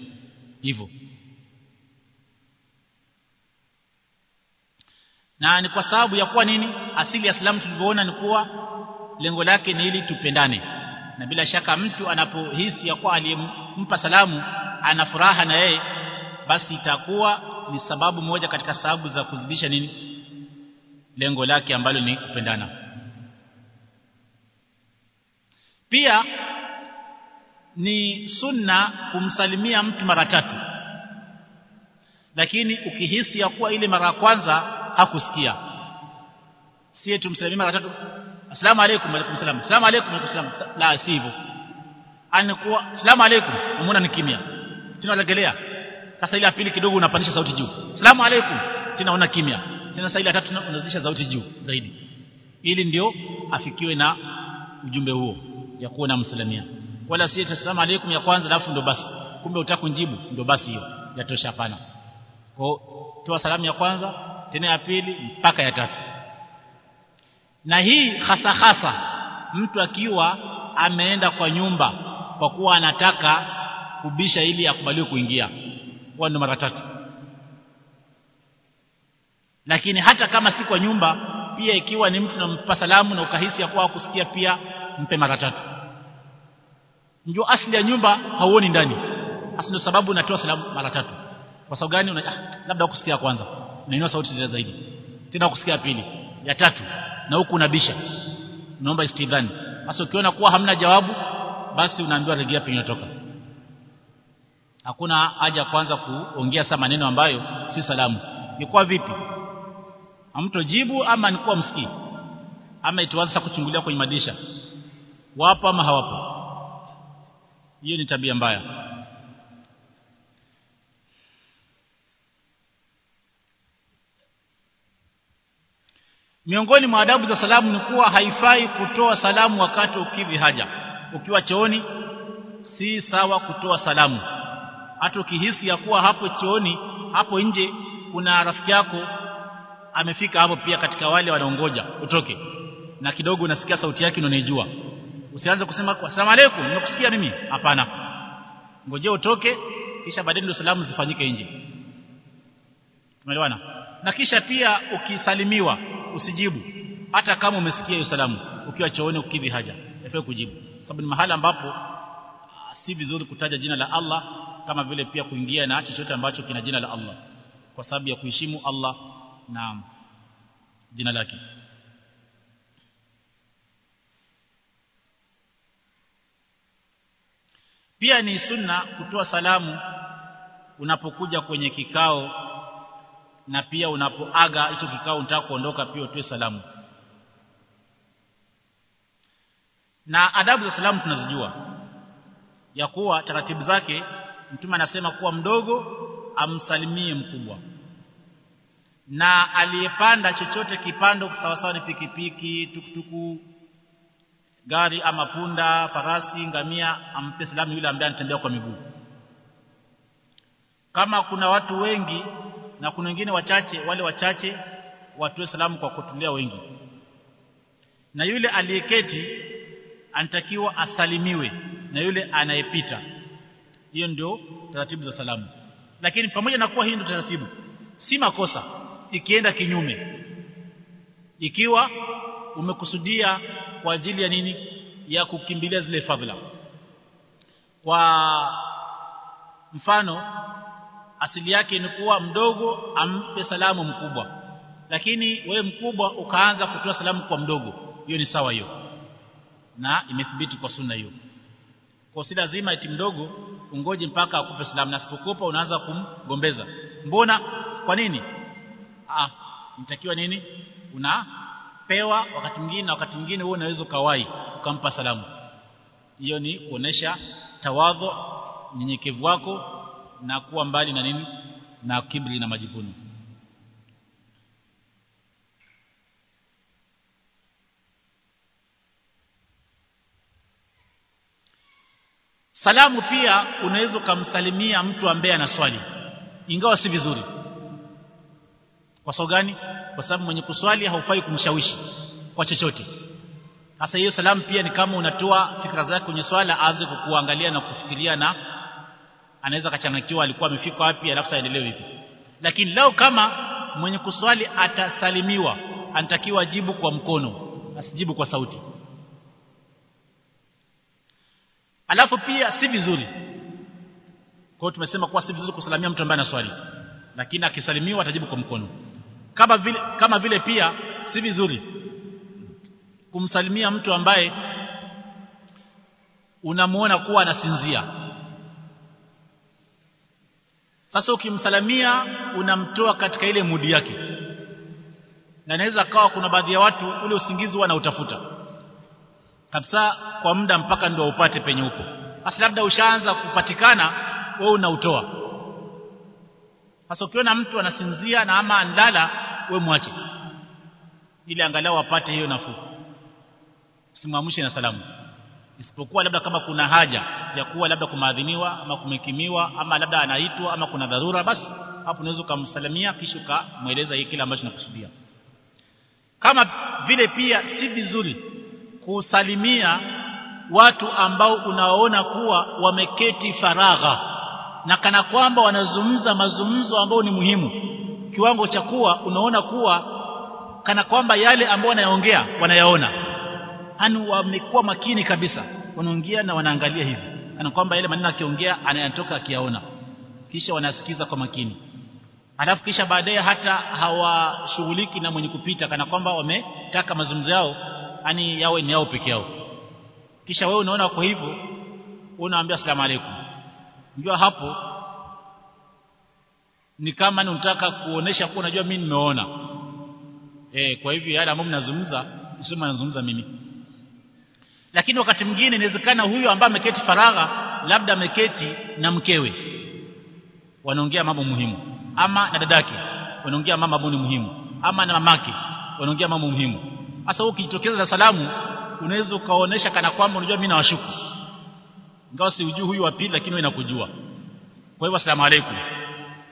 Hivyo. Na ni kwa sababu ya kuwa nini? Asili ya salamu tulivyoona ni kuwa lengo lake ni ili tupendane na bila shaka mtu anapohisi ya kuwa aliyempa salamu ana furaha na yeye basi itakuwa ni sababu moja katika sababu za kuzidisha nini? Lengo lake ambalo ni kupendana. Pia ni sunna kumsalimia mtu mara tatu. Lakini ukihisi ya kuwa ile mara ya kwanza hakusikia. Sie tumsalimia mara tatu asalamu alaykum alaykum salam. Asalamu alaykum alaykum salam. La sivyo anakuwa asalamu alaykum umeona ni kimya. Tunalegelea sasa ile ya pili kidogo unapandisha sauti juu. Asalamu alaykum tena una kimya. Tena sasa ile ya tatu unazidisha sauti juu zaidi. Ili ndio afikiwe na ujumbe huo ya kuwa na msalamia wala si asalamu alaykum ya kwanza alafu ndio basi. Kumbe utakunjibu ndio basi hiyo. Yatosha hapana. Kwa toa salamu ya kwanza tena ya pili mpaka ya tatu na hii hasa hasa mtu akiwa ameenda kwa nyumba kwa kuwa anataka kubisha ili akubaliwe kuingia. Huwa ni mara tatu. Lakini hata kama si kwa nyumba pia ikiwa ni mtu nampa salamu na ukahisi ya kuwa kusikia pia mpe mara tatu. Ndio asili ya nyumba hauoni ndani. Hasa ndio sababu unatoa salamu mara tatu. Kwa sababu gani? Una, ah, labda ukusikia kwanza. Unainua sauti zaidi. Tena ukusikia pili ya tatu na huku unabisha. Naomba istidhani sasa ukiona kuwa hamna jawabu basi unaambiwa rejea penye unatoka hakuna haja kwanza kuongea saa maneno ambayo si salamu. Ilikuwa vipi? Hamtojibu ama nikuwa msikii? Ama ituanze sasa kuchungulia kwenye madisha wapo ama hawapo? Hiyo ni tabia mbaya miongoni mwa adabu za salamu ni kuwa haifai kutoa salamu wakati ukivi haja. Ukiwa chooni si sawa kutoa salamu. Hata ukihisi ya kuwa hapo chooni hapo nje kuna rafiki yako amefika hapo pia katika wale wanaongoja utoke. Na kidogo unasikia sauti yake unaijua. Usianze kusema salamu alaykum nimekusikia mimi. Hapana. Ngojea utoke kisha baadaye ndio salamu zifanyike nje. Umeelewana? Na kisha pia ukisalimiwa usijibu. Hata kama umesikia hiyo salamu ukiwa chooni ukivi haja yafaa kujibu. Sababu ni mahala ambapo si vizuri kutaja jina la Allah kama vile pia kuingia na chochote ambacho kina jina la Allah. Kwa sababu ya kuheshimu Allah na jina lake. Pia ni sunna kutoa salamu unapokuja kwenye kikao na pia unapoaga hicho kikao unataka kuondoka pia utoe salamu. Na adabu za salamu tunazijua ya kuwa taratibu zake mtume anasema kuwa mdogo amsalimie mkubwa. Na aliyepanda chochote kipando sawasawa ni pikipiki tukutuku gari ama punda farasi ngamia ampe salamu yule ambaye anatembea kwa miguu. Kama kuna watu wengi na kuna wengine wachache wale wachache watoe salamu kwa kutulia wengi. Na yule aliyeketi anatakiwa asalimiwe na yule anayepita. Hiyo ndio taratibu za salamu. Lakini pamoja na kuwa hii ndio taratibu si makosa ikienda kinyume. Ikiwa umekusudia kwa ajili ya nini? Ya kukimbilia zile fadhila kwa mfano asili yake ni kuwa mdogo ampe salamu mkubwa. Lakini wewe mkubwa ukaanza kutoa salamu kwa mdogo. Hiyo ni sawa hiyo. Na imethibiti kwa sunna hiyo. Kwa si lazima eti mdogo ungoje mpaka akupe salamu. Na sipokopa unaanza kumgombeza. Mbona? Kwa nini? Ah nitakiwa nini? Unapewa wakati mwingine na wakati mwingine wewe unaweza kawai ukampa salamu. Hiyo ni kuonesha tawadho nyenyekevu wako na kuwa mbali na nini? Na kibri na majivuno Salamu pia unaweza kumsalimia mtu ambaye anaswali ingawa si vizuri. Kwa sababu gani? Kwa sababu mwenye kuswali haufai kumshawishi kwa chochote. Sasa hiyo salamu pia ni kama unatoa fikra zake kwenye swala aanze kukuangalia na kufikiria na anaweza kachanganyikiwa alikuwa amefika wapi alafu aendelee vipi. Lakini lao kama mwenye kuswali atasalimiwa anatakiwa jibu kwa mkono asijibu kwa sauti. Alafu pia si vizuri. Kwa hiyo tumesema kuwa si vizuri kusalimia mtu ambaye anaswali. Lakini akisalimiwa atajibu kwa mkono. Kama vile kama vile pia si vizuri kumsalimia mtu ambaye unamuona kuwa anasinzia sasa ukimsalamia unamtoa katika ile mudi yake. Na inaweza kawa kuna baadhi ya watu ule usingizi huwa utafuta kabisa kwa muda mpaka ndio upate penye upo. Basi labda ushaanza kupatikana wewe unautoa. Sasa ukiona mtu anasinzia na ama andala we mwache. Ili angalau apate hiyo nafuu. Usimwamshe na salamu isipokuwa labda kama kuna haja ya kuwa labda kumaadhiniwa ama kumekimiwa ama labda anaitwa ama kuna dharura basi hapo unaweza kumsalimia kisha ukamweleza hii kile ambacho nakusudia kama vile pia si vizuri kusalimia watu ambao unaona kuwa wameketi faragha na kana kwamba wanazungumza mazungumzo ambayo ni muhimu. Kiwango cha kuwa unaona kuwa kana kwamba yale ambao wanayaongea wanayaona yani wamekuwa makini kabisa. Wanaongea na wanaangalia hivi. Kana kwamba yale maneno akiongea anayatoka akiyaona. Kisha wanasikiza kwa makini. Alafu kisha baadaye hata hawashughuliki na mwenye kupita kana kwamba wametaka mazungumzo yao yani yawe ni yao peke yao. Kisha wewe unaona kwa hivyo unaambia asalamu alaykum. Njua hapo ni kama ni unataka kuonesha kuwa unajua mimi nimeona. Eh kwa hivyo yale ambayo mnazungumza usema nazungumza mimi lakini wakati mwingine inawezekana huyo ambaye ameketi faragha labda ameketi na mkewe. Wanaongea mambo muhimu. Ama na dadake wanaongea mambo ambayo ni muhimu. Ama na mamake wanaongea mambo muhimu. Hasa ukijitokeza na salamu unaweza ukaonesha kana kwamba unajua mimi nawashuku. Ingawa si ujui huyu wa pili lakini wewe nakujua. Kwa hivyo asalamu alaykum.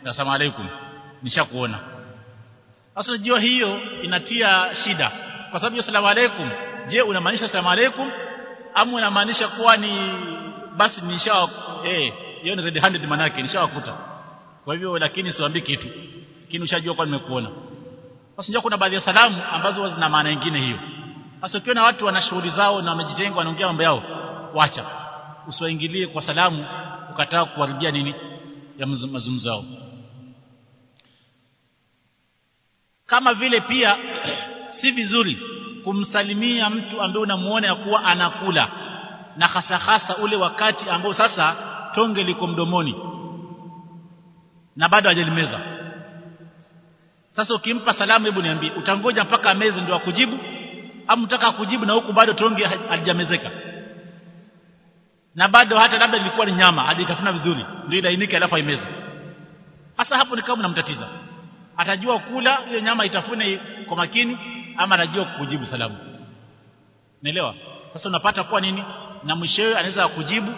Asalamu alaykum. Nishakuona. Sasa unajua hiyo inatia shida. Kwa sababu asalamu alaykum je unamaanisha asalamu alaykum ama inamaanisha kuwa ni basi nishawa eh hiyo ni red handed manake nishawakuta kwa hivyo lakini siwaambi kitu. Lakini ushajua kwa nimekuona. Basi njoo kuna baadhi ya salamu ambazo zina maana nyingine hiyo. Sasa ukiona watu wana shughuli zao na wamejitenga wanaongea mambo yao wacha. Usiwaingilie kwa salamu ukataka kuharibia nini ya mazungumzo yao. Kama vile pia *clears throat* si vizuri kumsalimia mtu ambaye unamuona ya kuwa anakula na hasa hasa ule wakati ambao sasa tonge liko mdomoni na bado hajalimeza. Sasa ukimpa salamu hebu niambie utangoja mpaka ameze ndio akujibu au mtaka kujibu na huku bado tonge halijamezeka? Na bado hata labda ilikuwa ni nyama hajitafuna vizuri ndio ilainike alafu aimeze hasa hapo ni kama atajua kula ile nyama itafune kwa makini ama anajua kujibu salamu. Naelewa sasa unapata kuwa nini? Na mwishowe anaweza kujibu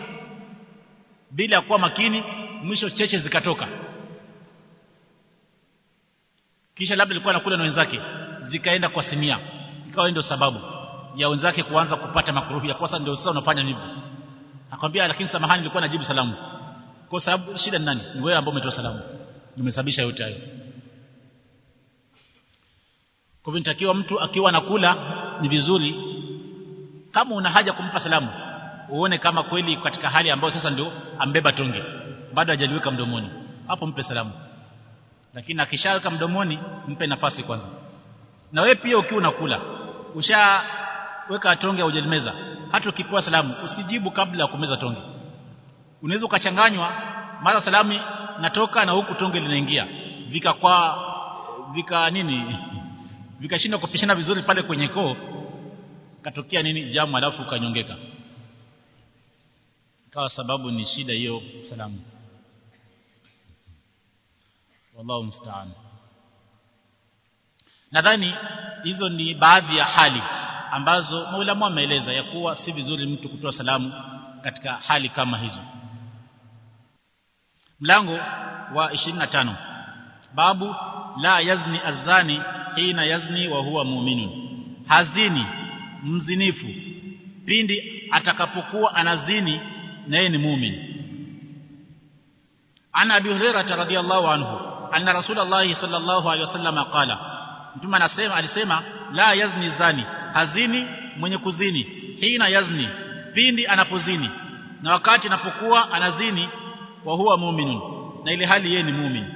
bila kuwa makini mwisho cheche zikatoka. Kisha labda alikuwa anakula na wenzake zikaenda kwa simia ikawa ndio sababu ya wenzake kuanza kupata makuruhi. Ya kosa ndio sasa unafanya hivyo akwambia lakini samahani nilikuwa najibu salamu. Kwa sababu shida ni nani? Ni wewe ambaye umetoa salamu. Umesababisha yote hayo kwa hivyo nitakiwa mtu akiwa anakula ni vizuri. Kama una haja kumpa salamu uone kama kweli katika hali ambayo sasa ndio ambeba tonge. Bado hajaliweka mdomoni. Hapo mpe salamu. Lakini akishaweka mdomoni mpe nafasi kwanza. Na wewe pia ukiwa unakula ushaweka tonge hujalimeza hata ukipewa salamu usijibu kabla ya kumeza tonge. Unaweza ukachanganywa mara salamu natoka na huku tonge linaingia. Vika kwa vika nini vikashinda kupishana vizuri pale kwenye koo katokea nini? Jamu alafu kanyongeka kawa sababu ni shida hiyo salamu. Wallahu musta'an. Nadhani hizo ni baadhi ya hali ambazo maulamu ameeleza ya kuwa si vizuri mtu kutoa salamu katika hali kama hizo. Mlango wa 25 babu la yazni azani hina yazni wa huwa mu'minun hazini mzinifu. Pindi atakapokuwa anazini na yeye ni mumin. Ana abi hurairah radhiyallahu anhu anna rasulullah sallallahu alaihi wasallam qala mtume anasema alisema la yazni zani hazini mwenye kuzini hina yazni pindi anapozini. Na wakati anapokuwa anazini wa huwa mu'minun. Na ile hali yeye ni muumini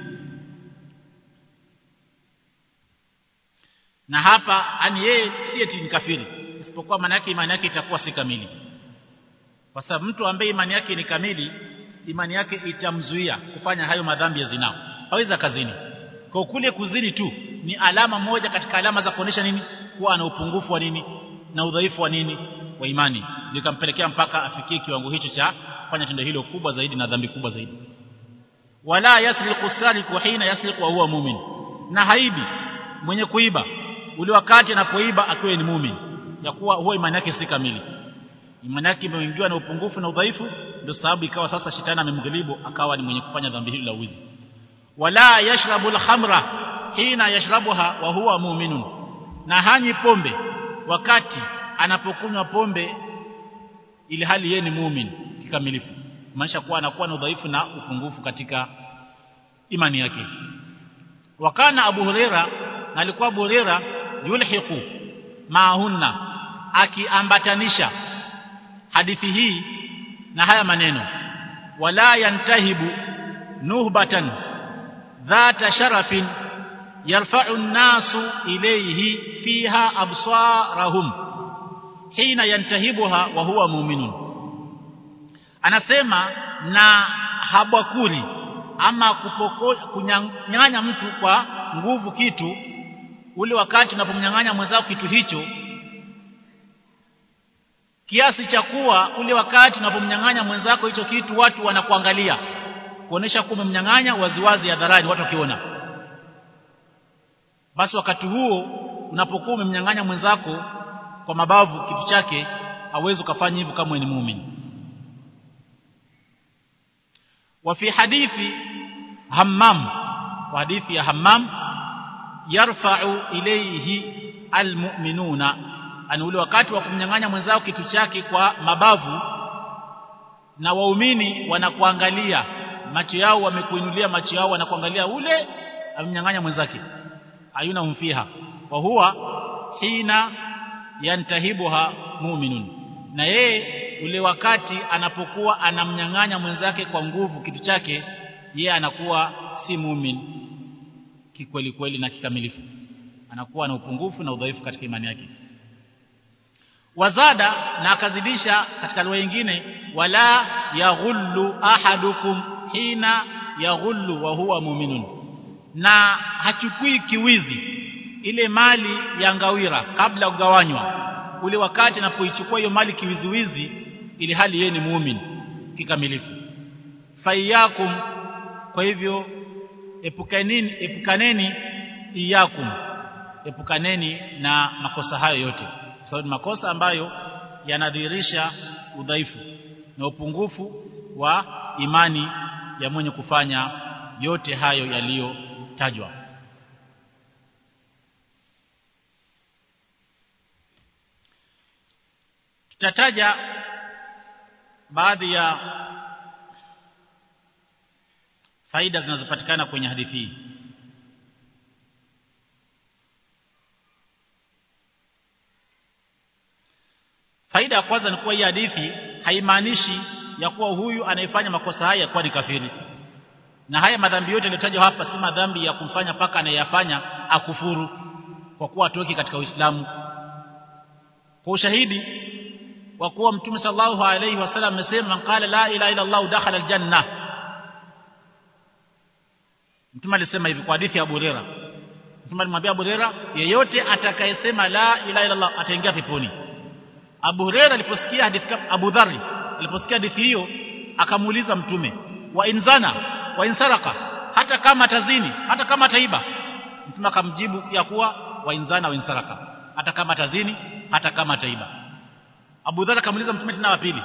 na hapa ani yeye si eti ni kafiri. Isipokuwa maana yake imani yake itakuwa si kamili. Kwa sababu mtu ambaye imani yake ni kamili imani yake itamzuia kufanya hayo madhambi ya zinao haweza kazini kwa kule kuzini tu ni alama moja katika alama za kuonesha nini? Kuwa ana upungufu wa nini? Na udhaifu wa nini? Wa imani. Nikampelekea mpaka afikie kiwango hicho cha kufanya tendo hilo kubwa zaidi na dhambi kubwa zaidi. Wala yasriqu sariqu hina yasriqu wa huwa mu'min. Na haibi mwenye kuiba ule wakati anapoiba akiwa ni muumini. Ya kuwa huwa imani yake si kamili. Imani yake imeingiwa na upungufu na udhaifu ndio sababu ikawa sasa shetani amemghilibu akawa ni mwenye kufanya dhambi hili la wizi wala yashrabu al-khamra hina yashrabuha wa huwa mu'minun. Na hanyi pombe wakati anapokunywa pombe ili hali yeye ni muumini kikamilifu. Maanisha kuwa anakuwa na udhaifu na upungufu katika imani yake. Wakana Abu Huraira na alikuwa Abu Huraira yulhiqu maahunna akiambatanisha hadithi hii na haya maneno wala yantahibu nuhbatan sharafin yarfa'u an-nasu ilayhi fiha absarahum hina yantahibuha wa huwa mu'minun. Anasema na habakuri ama kunyang'anya mtu kwa nguvu kitu ule wakati unapomnyang'anya mwenzako kitu hicho kiasi cha kuwa ule wakati unapomnyang'anya mwenzako hicho kitu watu wanakuangalia kuonesha kuwa umemnyang'anya waziwazi hadharani watu wakiona. Basi wakati huo unapokuwa umemnyang'anya mwenzako kwa mabavu kitu chake hawezi ukafanya hivyo kama ni muumini. Wa fi hadithi hammam wa hadithi ya hammam yarfa'u ilayhi almu'minuna. Ani ule wakati wa kumnyang'anya mwenzao kitu chake kwa mabavu na waumini wanakuangalia macho yao wamekuinulia macho yao wanakuangalia ule amnyang'anya mwenzake. Ayuna humfiha wa huwa hina yantahibuha mu'minun. Na yeye ule wakati anapokuwa anamnyang'anya mwenzake kwa nguvu kitu chake yeye anakuwa si mumin kikweli kweli na kikamilifu. Anakuwa na upungufu na udhaifu katika imani yake. Wazada na akazidisha katika lugha nyingine wala yaghullu ahadukum hina yaghullu wa huwa mu'minun. Na hachukui kiwizi ile mali ya ngawira kabla kugawanywa. Ule wakati anapoichukua hiyo mali kiwiziwizi ili hali yeye ni muumini kikamilifu. Faiyakum kwa hivyo epukaneni epukaneni iyakum. Epukaneni na makosa hayo yote. Kwa sababu makosa ambayo yanadhihirisha udhaifu na upungufu wa imani ya mwenye kufanya yote hayo yaliyotajwa. Tutataja baadhi ya faida zinazopatikana kwenye hadithi hii. Faida ya kwanza ni kuwa hii hadithi haimaanishi ya kuwa huyu anayefanya makosa haya kuwa ni kafiri. Na haya madhambi yote yaliyotajwa hapa si madhambi ya kumfanya paka anayeyafanya akufuru kwa kuwa atoki katika Uislamu. Kwa ushahidi wa kuwa mtume sallallahu alaihi wasallam amesema qala la ilaha illa Allah dakhala aljanna mtume alisema hivi kwa hadithi ya Abu Huraira mtume alimwambia Abu Huraira yeyote atakayesema la ilaha illa Allah ataingia peponi Abu Huraira aliposikia hadithi Abu Dharr aliposikia hadithi hiyo akamuuliza mtume wa inzana wa insaraka hata kama atazini, hata kama ataiba. mtume akamjibu ya kuwa wa inzana wa insaraka hata kama atazini, hata kama ataiba. Abu Dharr akamuuliza mtume tena wa pili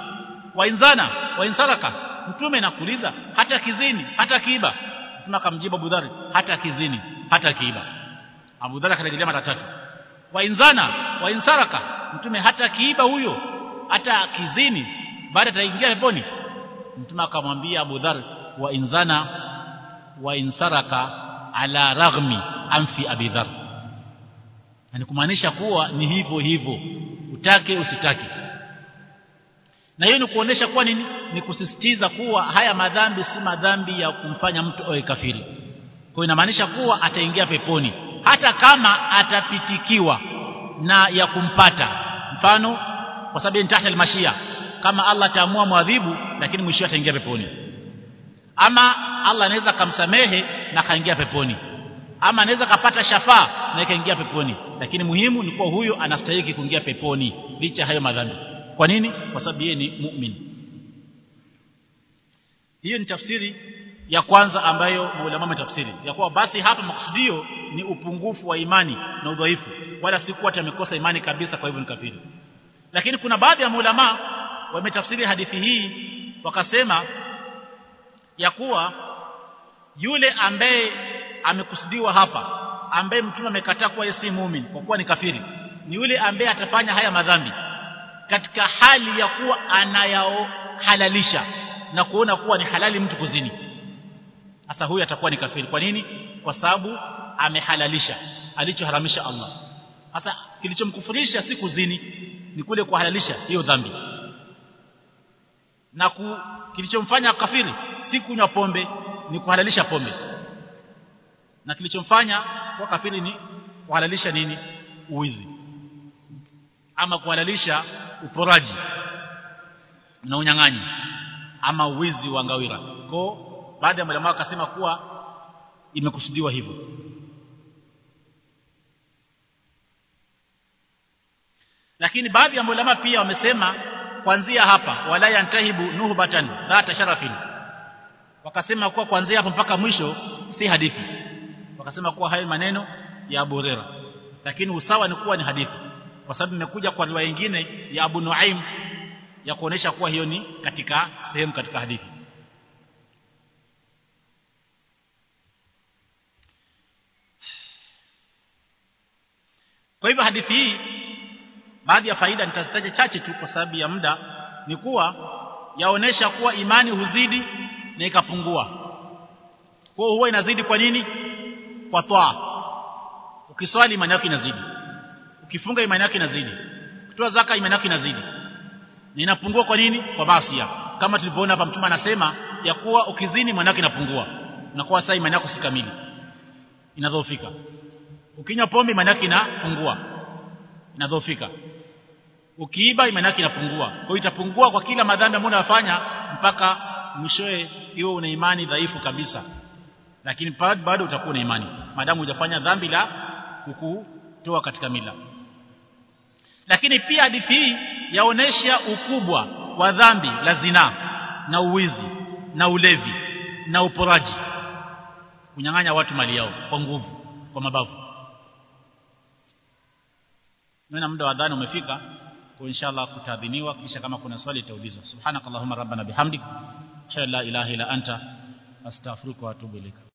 wa inzana wa insaraka mtume nakuuliza hata kizini hata kiiba mtume akamjibu Abu Dhar hata kizini hata kiiba Abu Dharr akarejelea mara tatu. Wa inzana wa insaraka mtume hata kiiba huyo hata kizini baada ataingia peponi. Mtume akamwambia Abu Dhar wa inzana wa insaraka ala raghmi anfi Abi Dhar. yani kumaanisha kuwa ni hivyo hivyo. Utake usitake na hiyo ni kuonesha kuwa nini? Ni kusisitiza kuwa haya madhambi si madhambi ya kumfanya mtu awe kafiri. Kwa inamaanisha kuwa ataingia peponi hata kama atapitikiwa na ya kumpata. Mfano kwa sababu ni tahta almashia kama Allah ataamua mwadhibu lakini mwisho ataingia peponi. Ama Allah anaweza kumsamehe na kaingia peponi. Ama anaweza kapata shafaa na ikaingia peponi. Lakini muhimu ni kuwa huyo anastahili kuingia peponi licha hayo madhambi kwa nini? Kwa sababu yeye ni mu'min. Hiyo ni tafsiri ya kwanza ambayo maulama wametafsiri. Ya kuwa basi hapa makusudio ni upungufu wa imani na udhaifu. Wala si kuwa amekosa imani kabisa kwa hivyo ni kafiri. Lakini kuna baadhi ya maulama wametafsiri hadithi hii wakasema ya kuwa yule ambaye amekusudiwa hapa ambaye mtume amekataa kuwa yeye si muumini kwa kuwa ni kafiri ni yule ambaye atafanya haya madhambi katika hali ya kuwa anayahalalisha na kuona kuwa ni halali mtu kuzini. Sasa huyu atakuwa ni kafiri. Kwa nini? Kwa sababu amehalalisha. Alichoharamisha Allah. Sasa kilichomkufurisha si kuzini ni kule kuhalalisha hiyo dhambi. Na ku, kilichomfanya kafiri si kunywa pombe ni kuhalalisha pombe. Na kilichomfanya kwa kafiri ni kuhalalisha nini? Uwizi. Ama kuhalalisha uporaji na unyang'anyi ama uwizi wa ngawira. Kwa baada ya mwalimu akasema kuwa imekusudiwa hivyo. Lakini baadhi ya mwalimu pia wamesema kuanzia hapa wala yantahibu nuhbatan dhata sharafin. Wakasema kuwa kuanzia hapo mpaka mwisho si hadithi. Wakasema kuwa hayo maneno ya Abu Huraira. Lakini usawa ni kuwa ni hadithi kwa sababu nimekuja kwa riwaya nyingine ya Abu Nuaim ya kuonesha kuwa hiyo ni katika sehemu katika hadithi. Kwa hivyo hadithi hii baadhi ya faida nitazitaja chache tu kwa sababu ya muda ni kuwa yaonesha kuwa imani huzidi na ikapungua. Kwa huwa inazidi kwa nini? Kwa toa ukiswali imani yako inazidi ukifunga imani yako inazidi. Kutoa zaka imani yako inazidi. Na inapungua kwa nini? Kwa maasi kama tulivyoona hapa mtume anasema ya kuwa ukizini imani yake inapungua. Unakuwa sasa imani yako si kamili. Inadhoofika. Ukinywa pombe imani yako inapungua. Inadhoofika. Ukiiba imani yako inapungua. Kwa hiyo itapungua kwa kila madhambi ambayo unayofanya mpaka mwishoe iwe una imani dhaifu kabisa. Lakini bado utakuwa na imani. Maadamu hujafanya dhambi la kukutoa katika mila lakini pia hadithi hii yaonesha ukubwa wa dhambi la zina na uwizi na ulevi na uporaji. Kunyang'anya watu mali yao kwa nguvu kwa mabavu. Nina muda wa dhani umefika kwa inshallah kutadhiniwa kisha kama kuna swali itaulizwa. Subhanakallahumma rabbana bihamdik la ilaha illa anta astaghfiruka wa atubu ilaika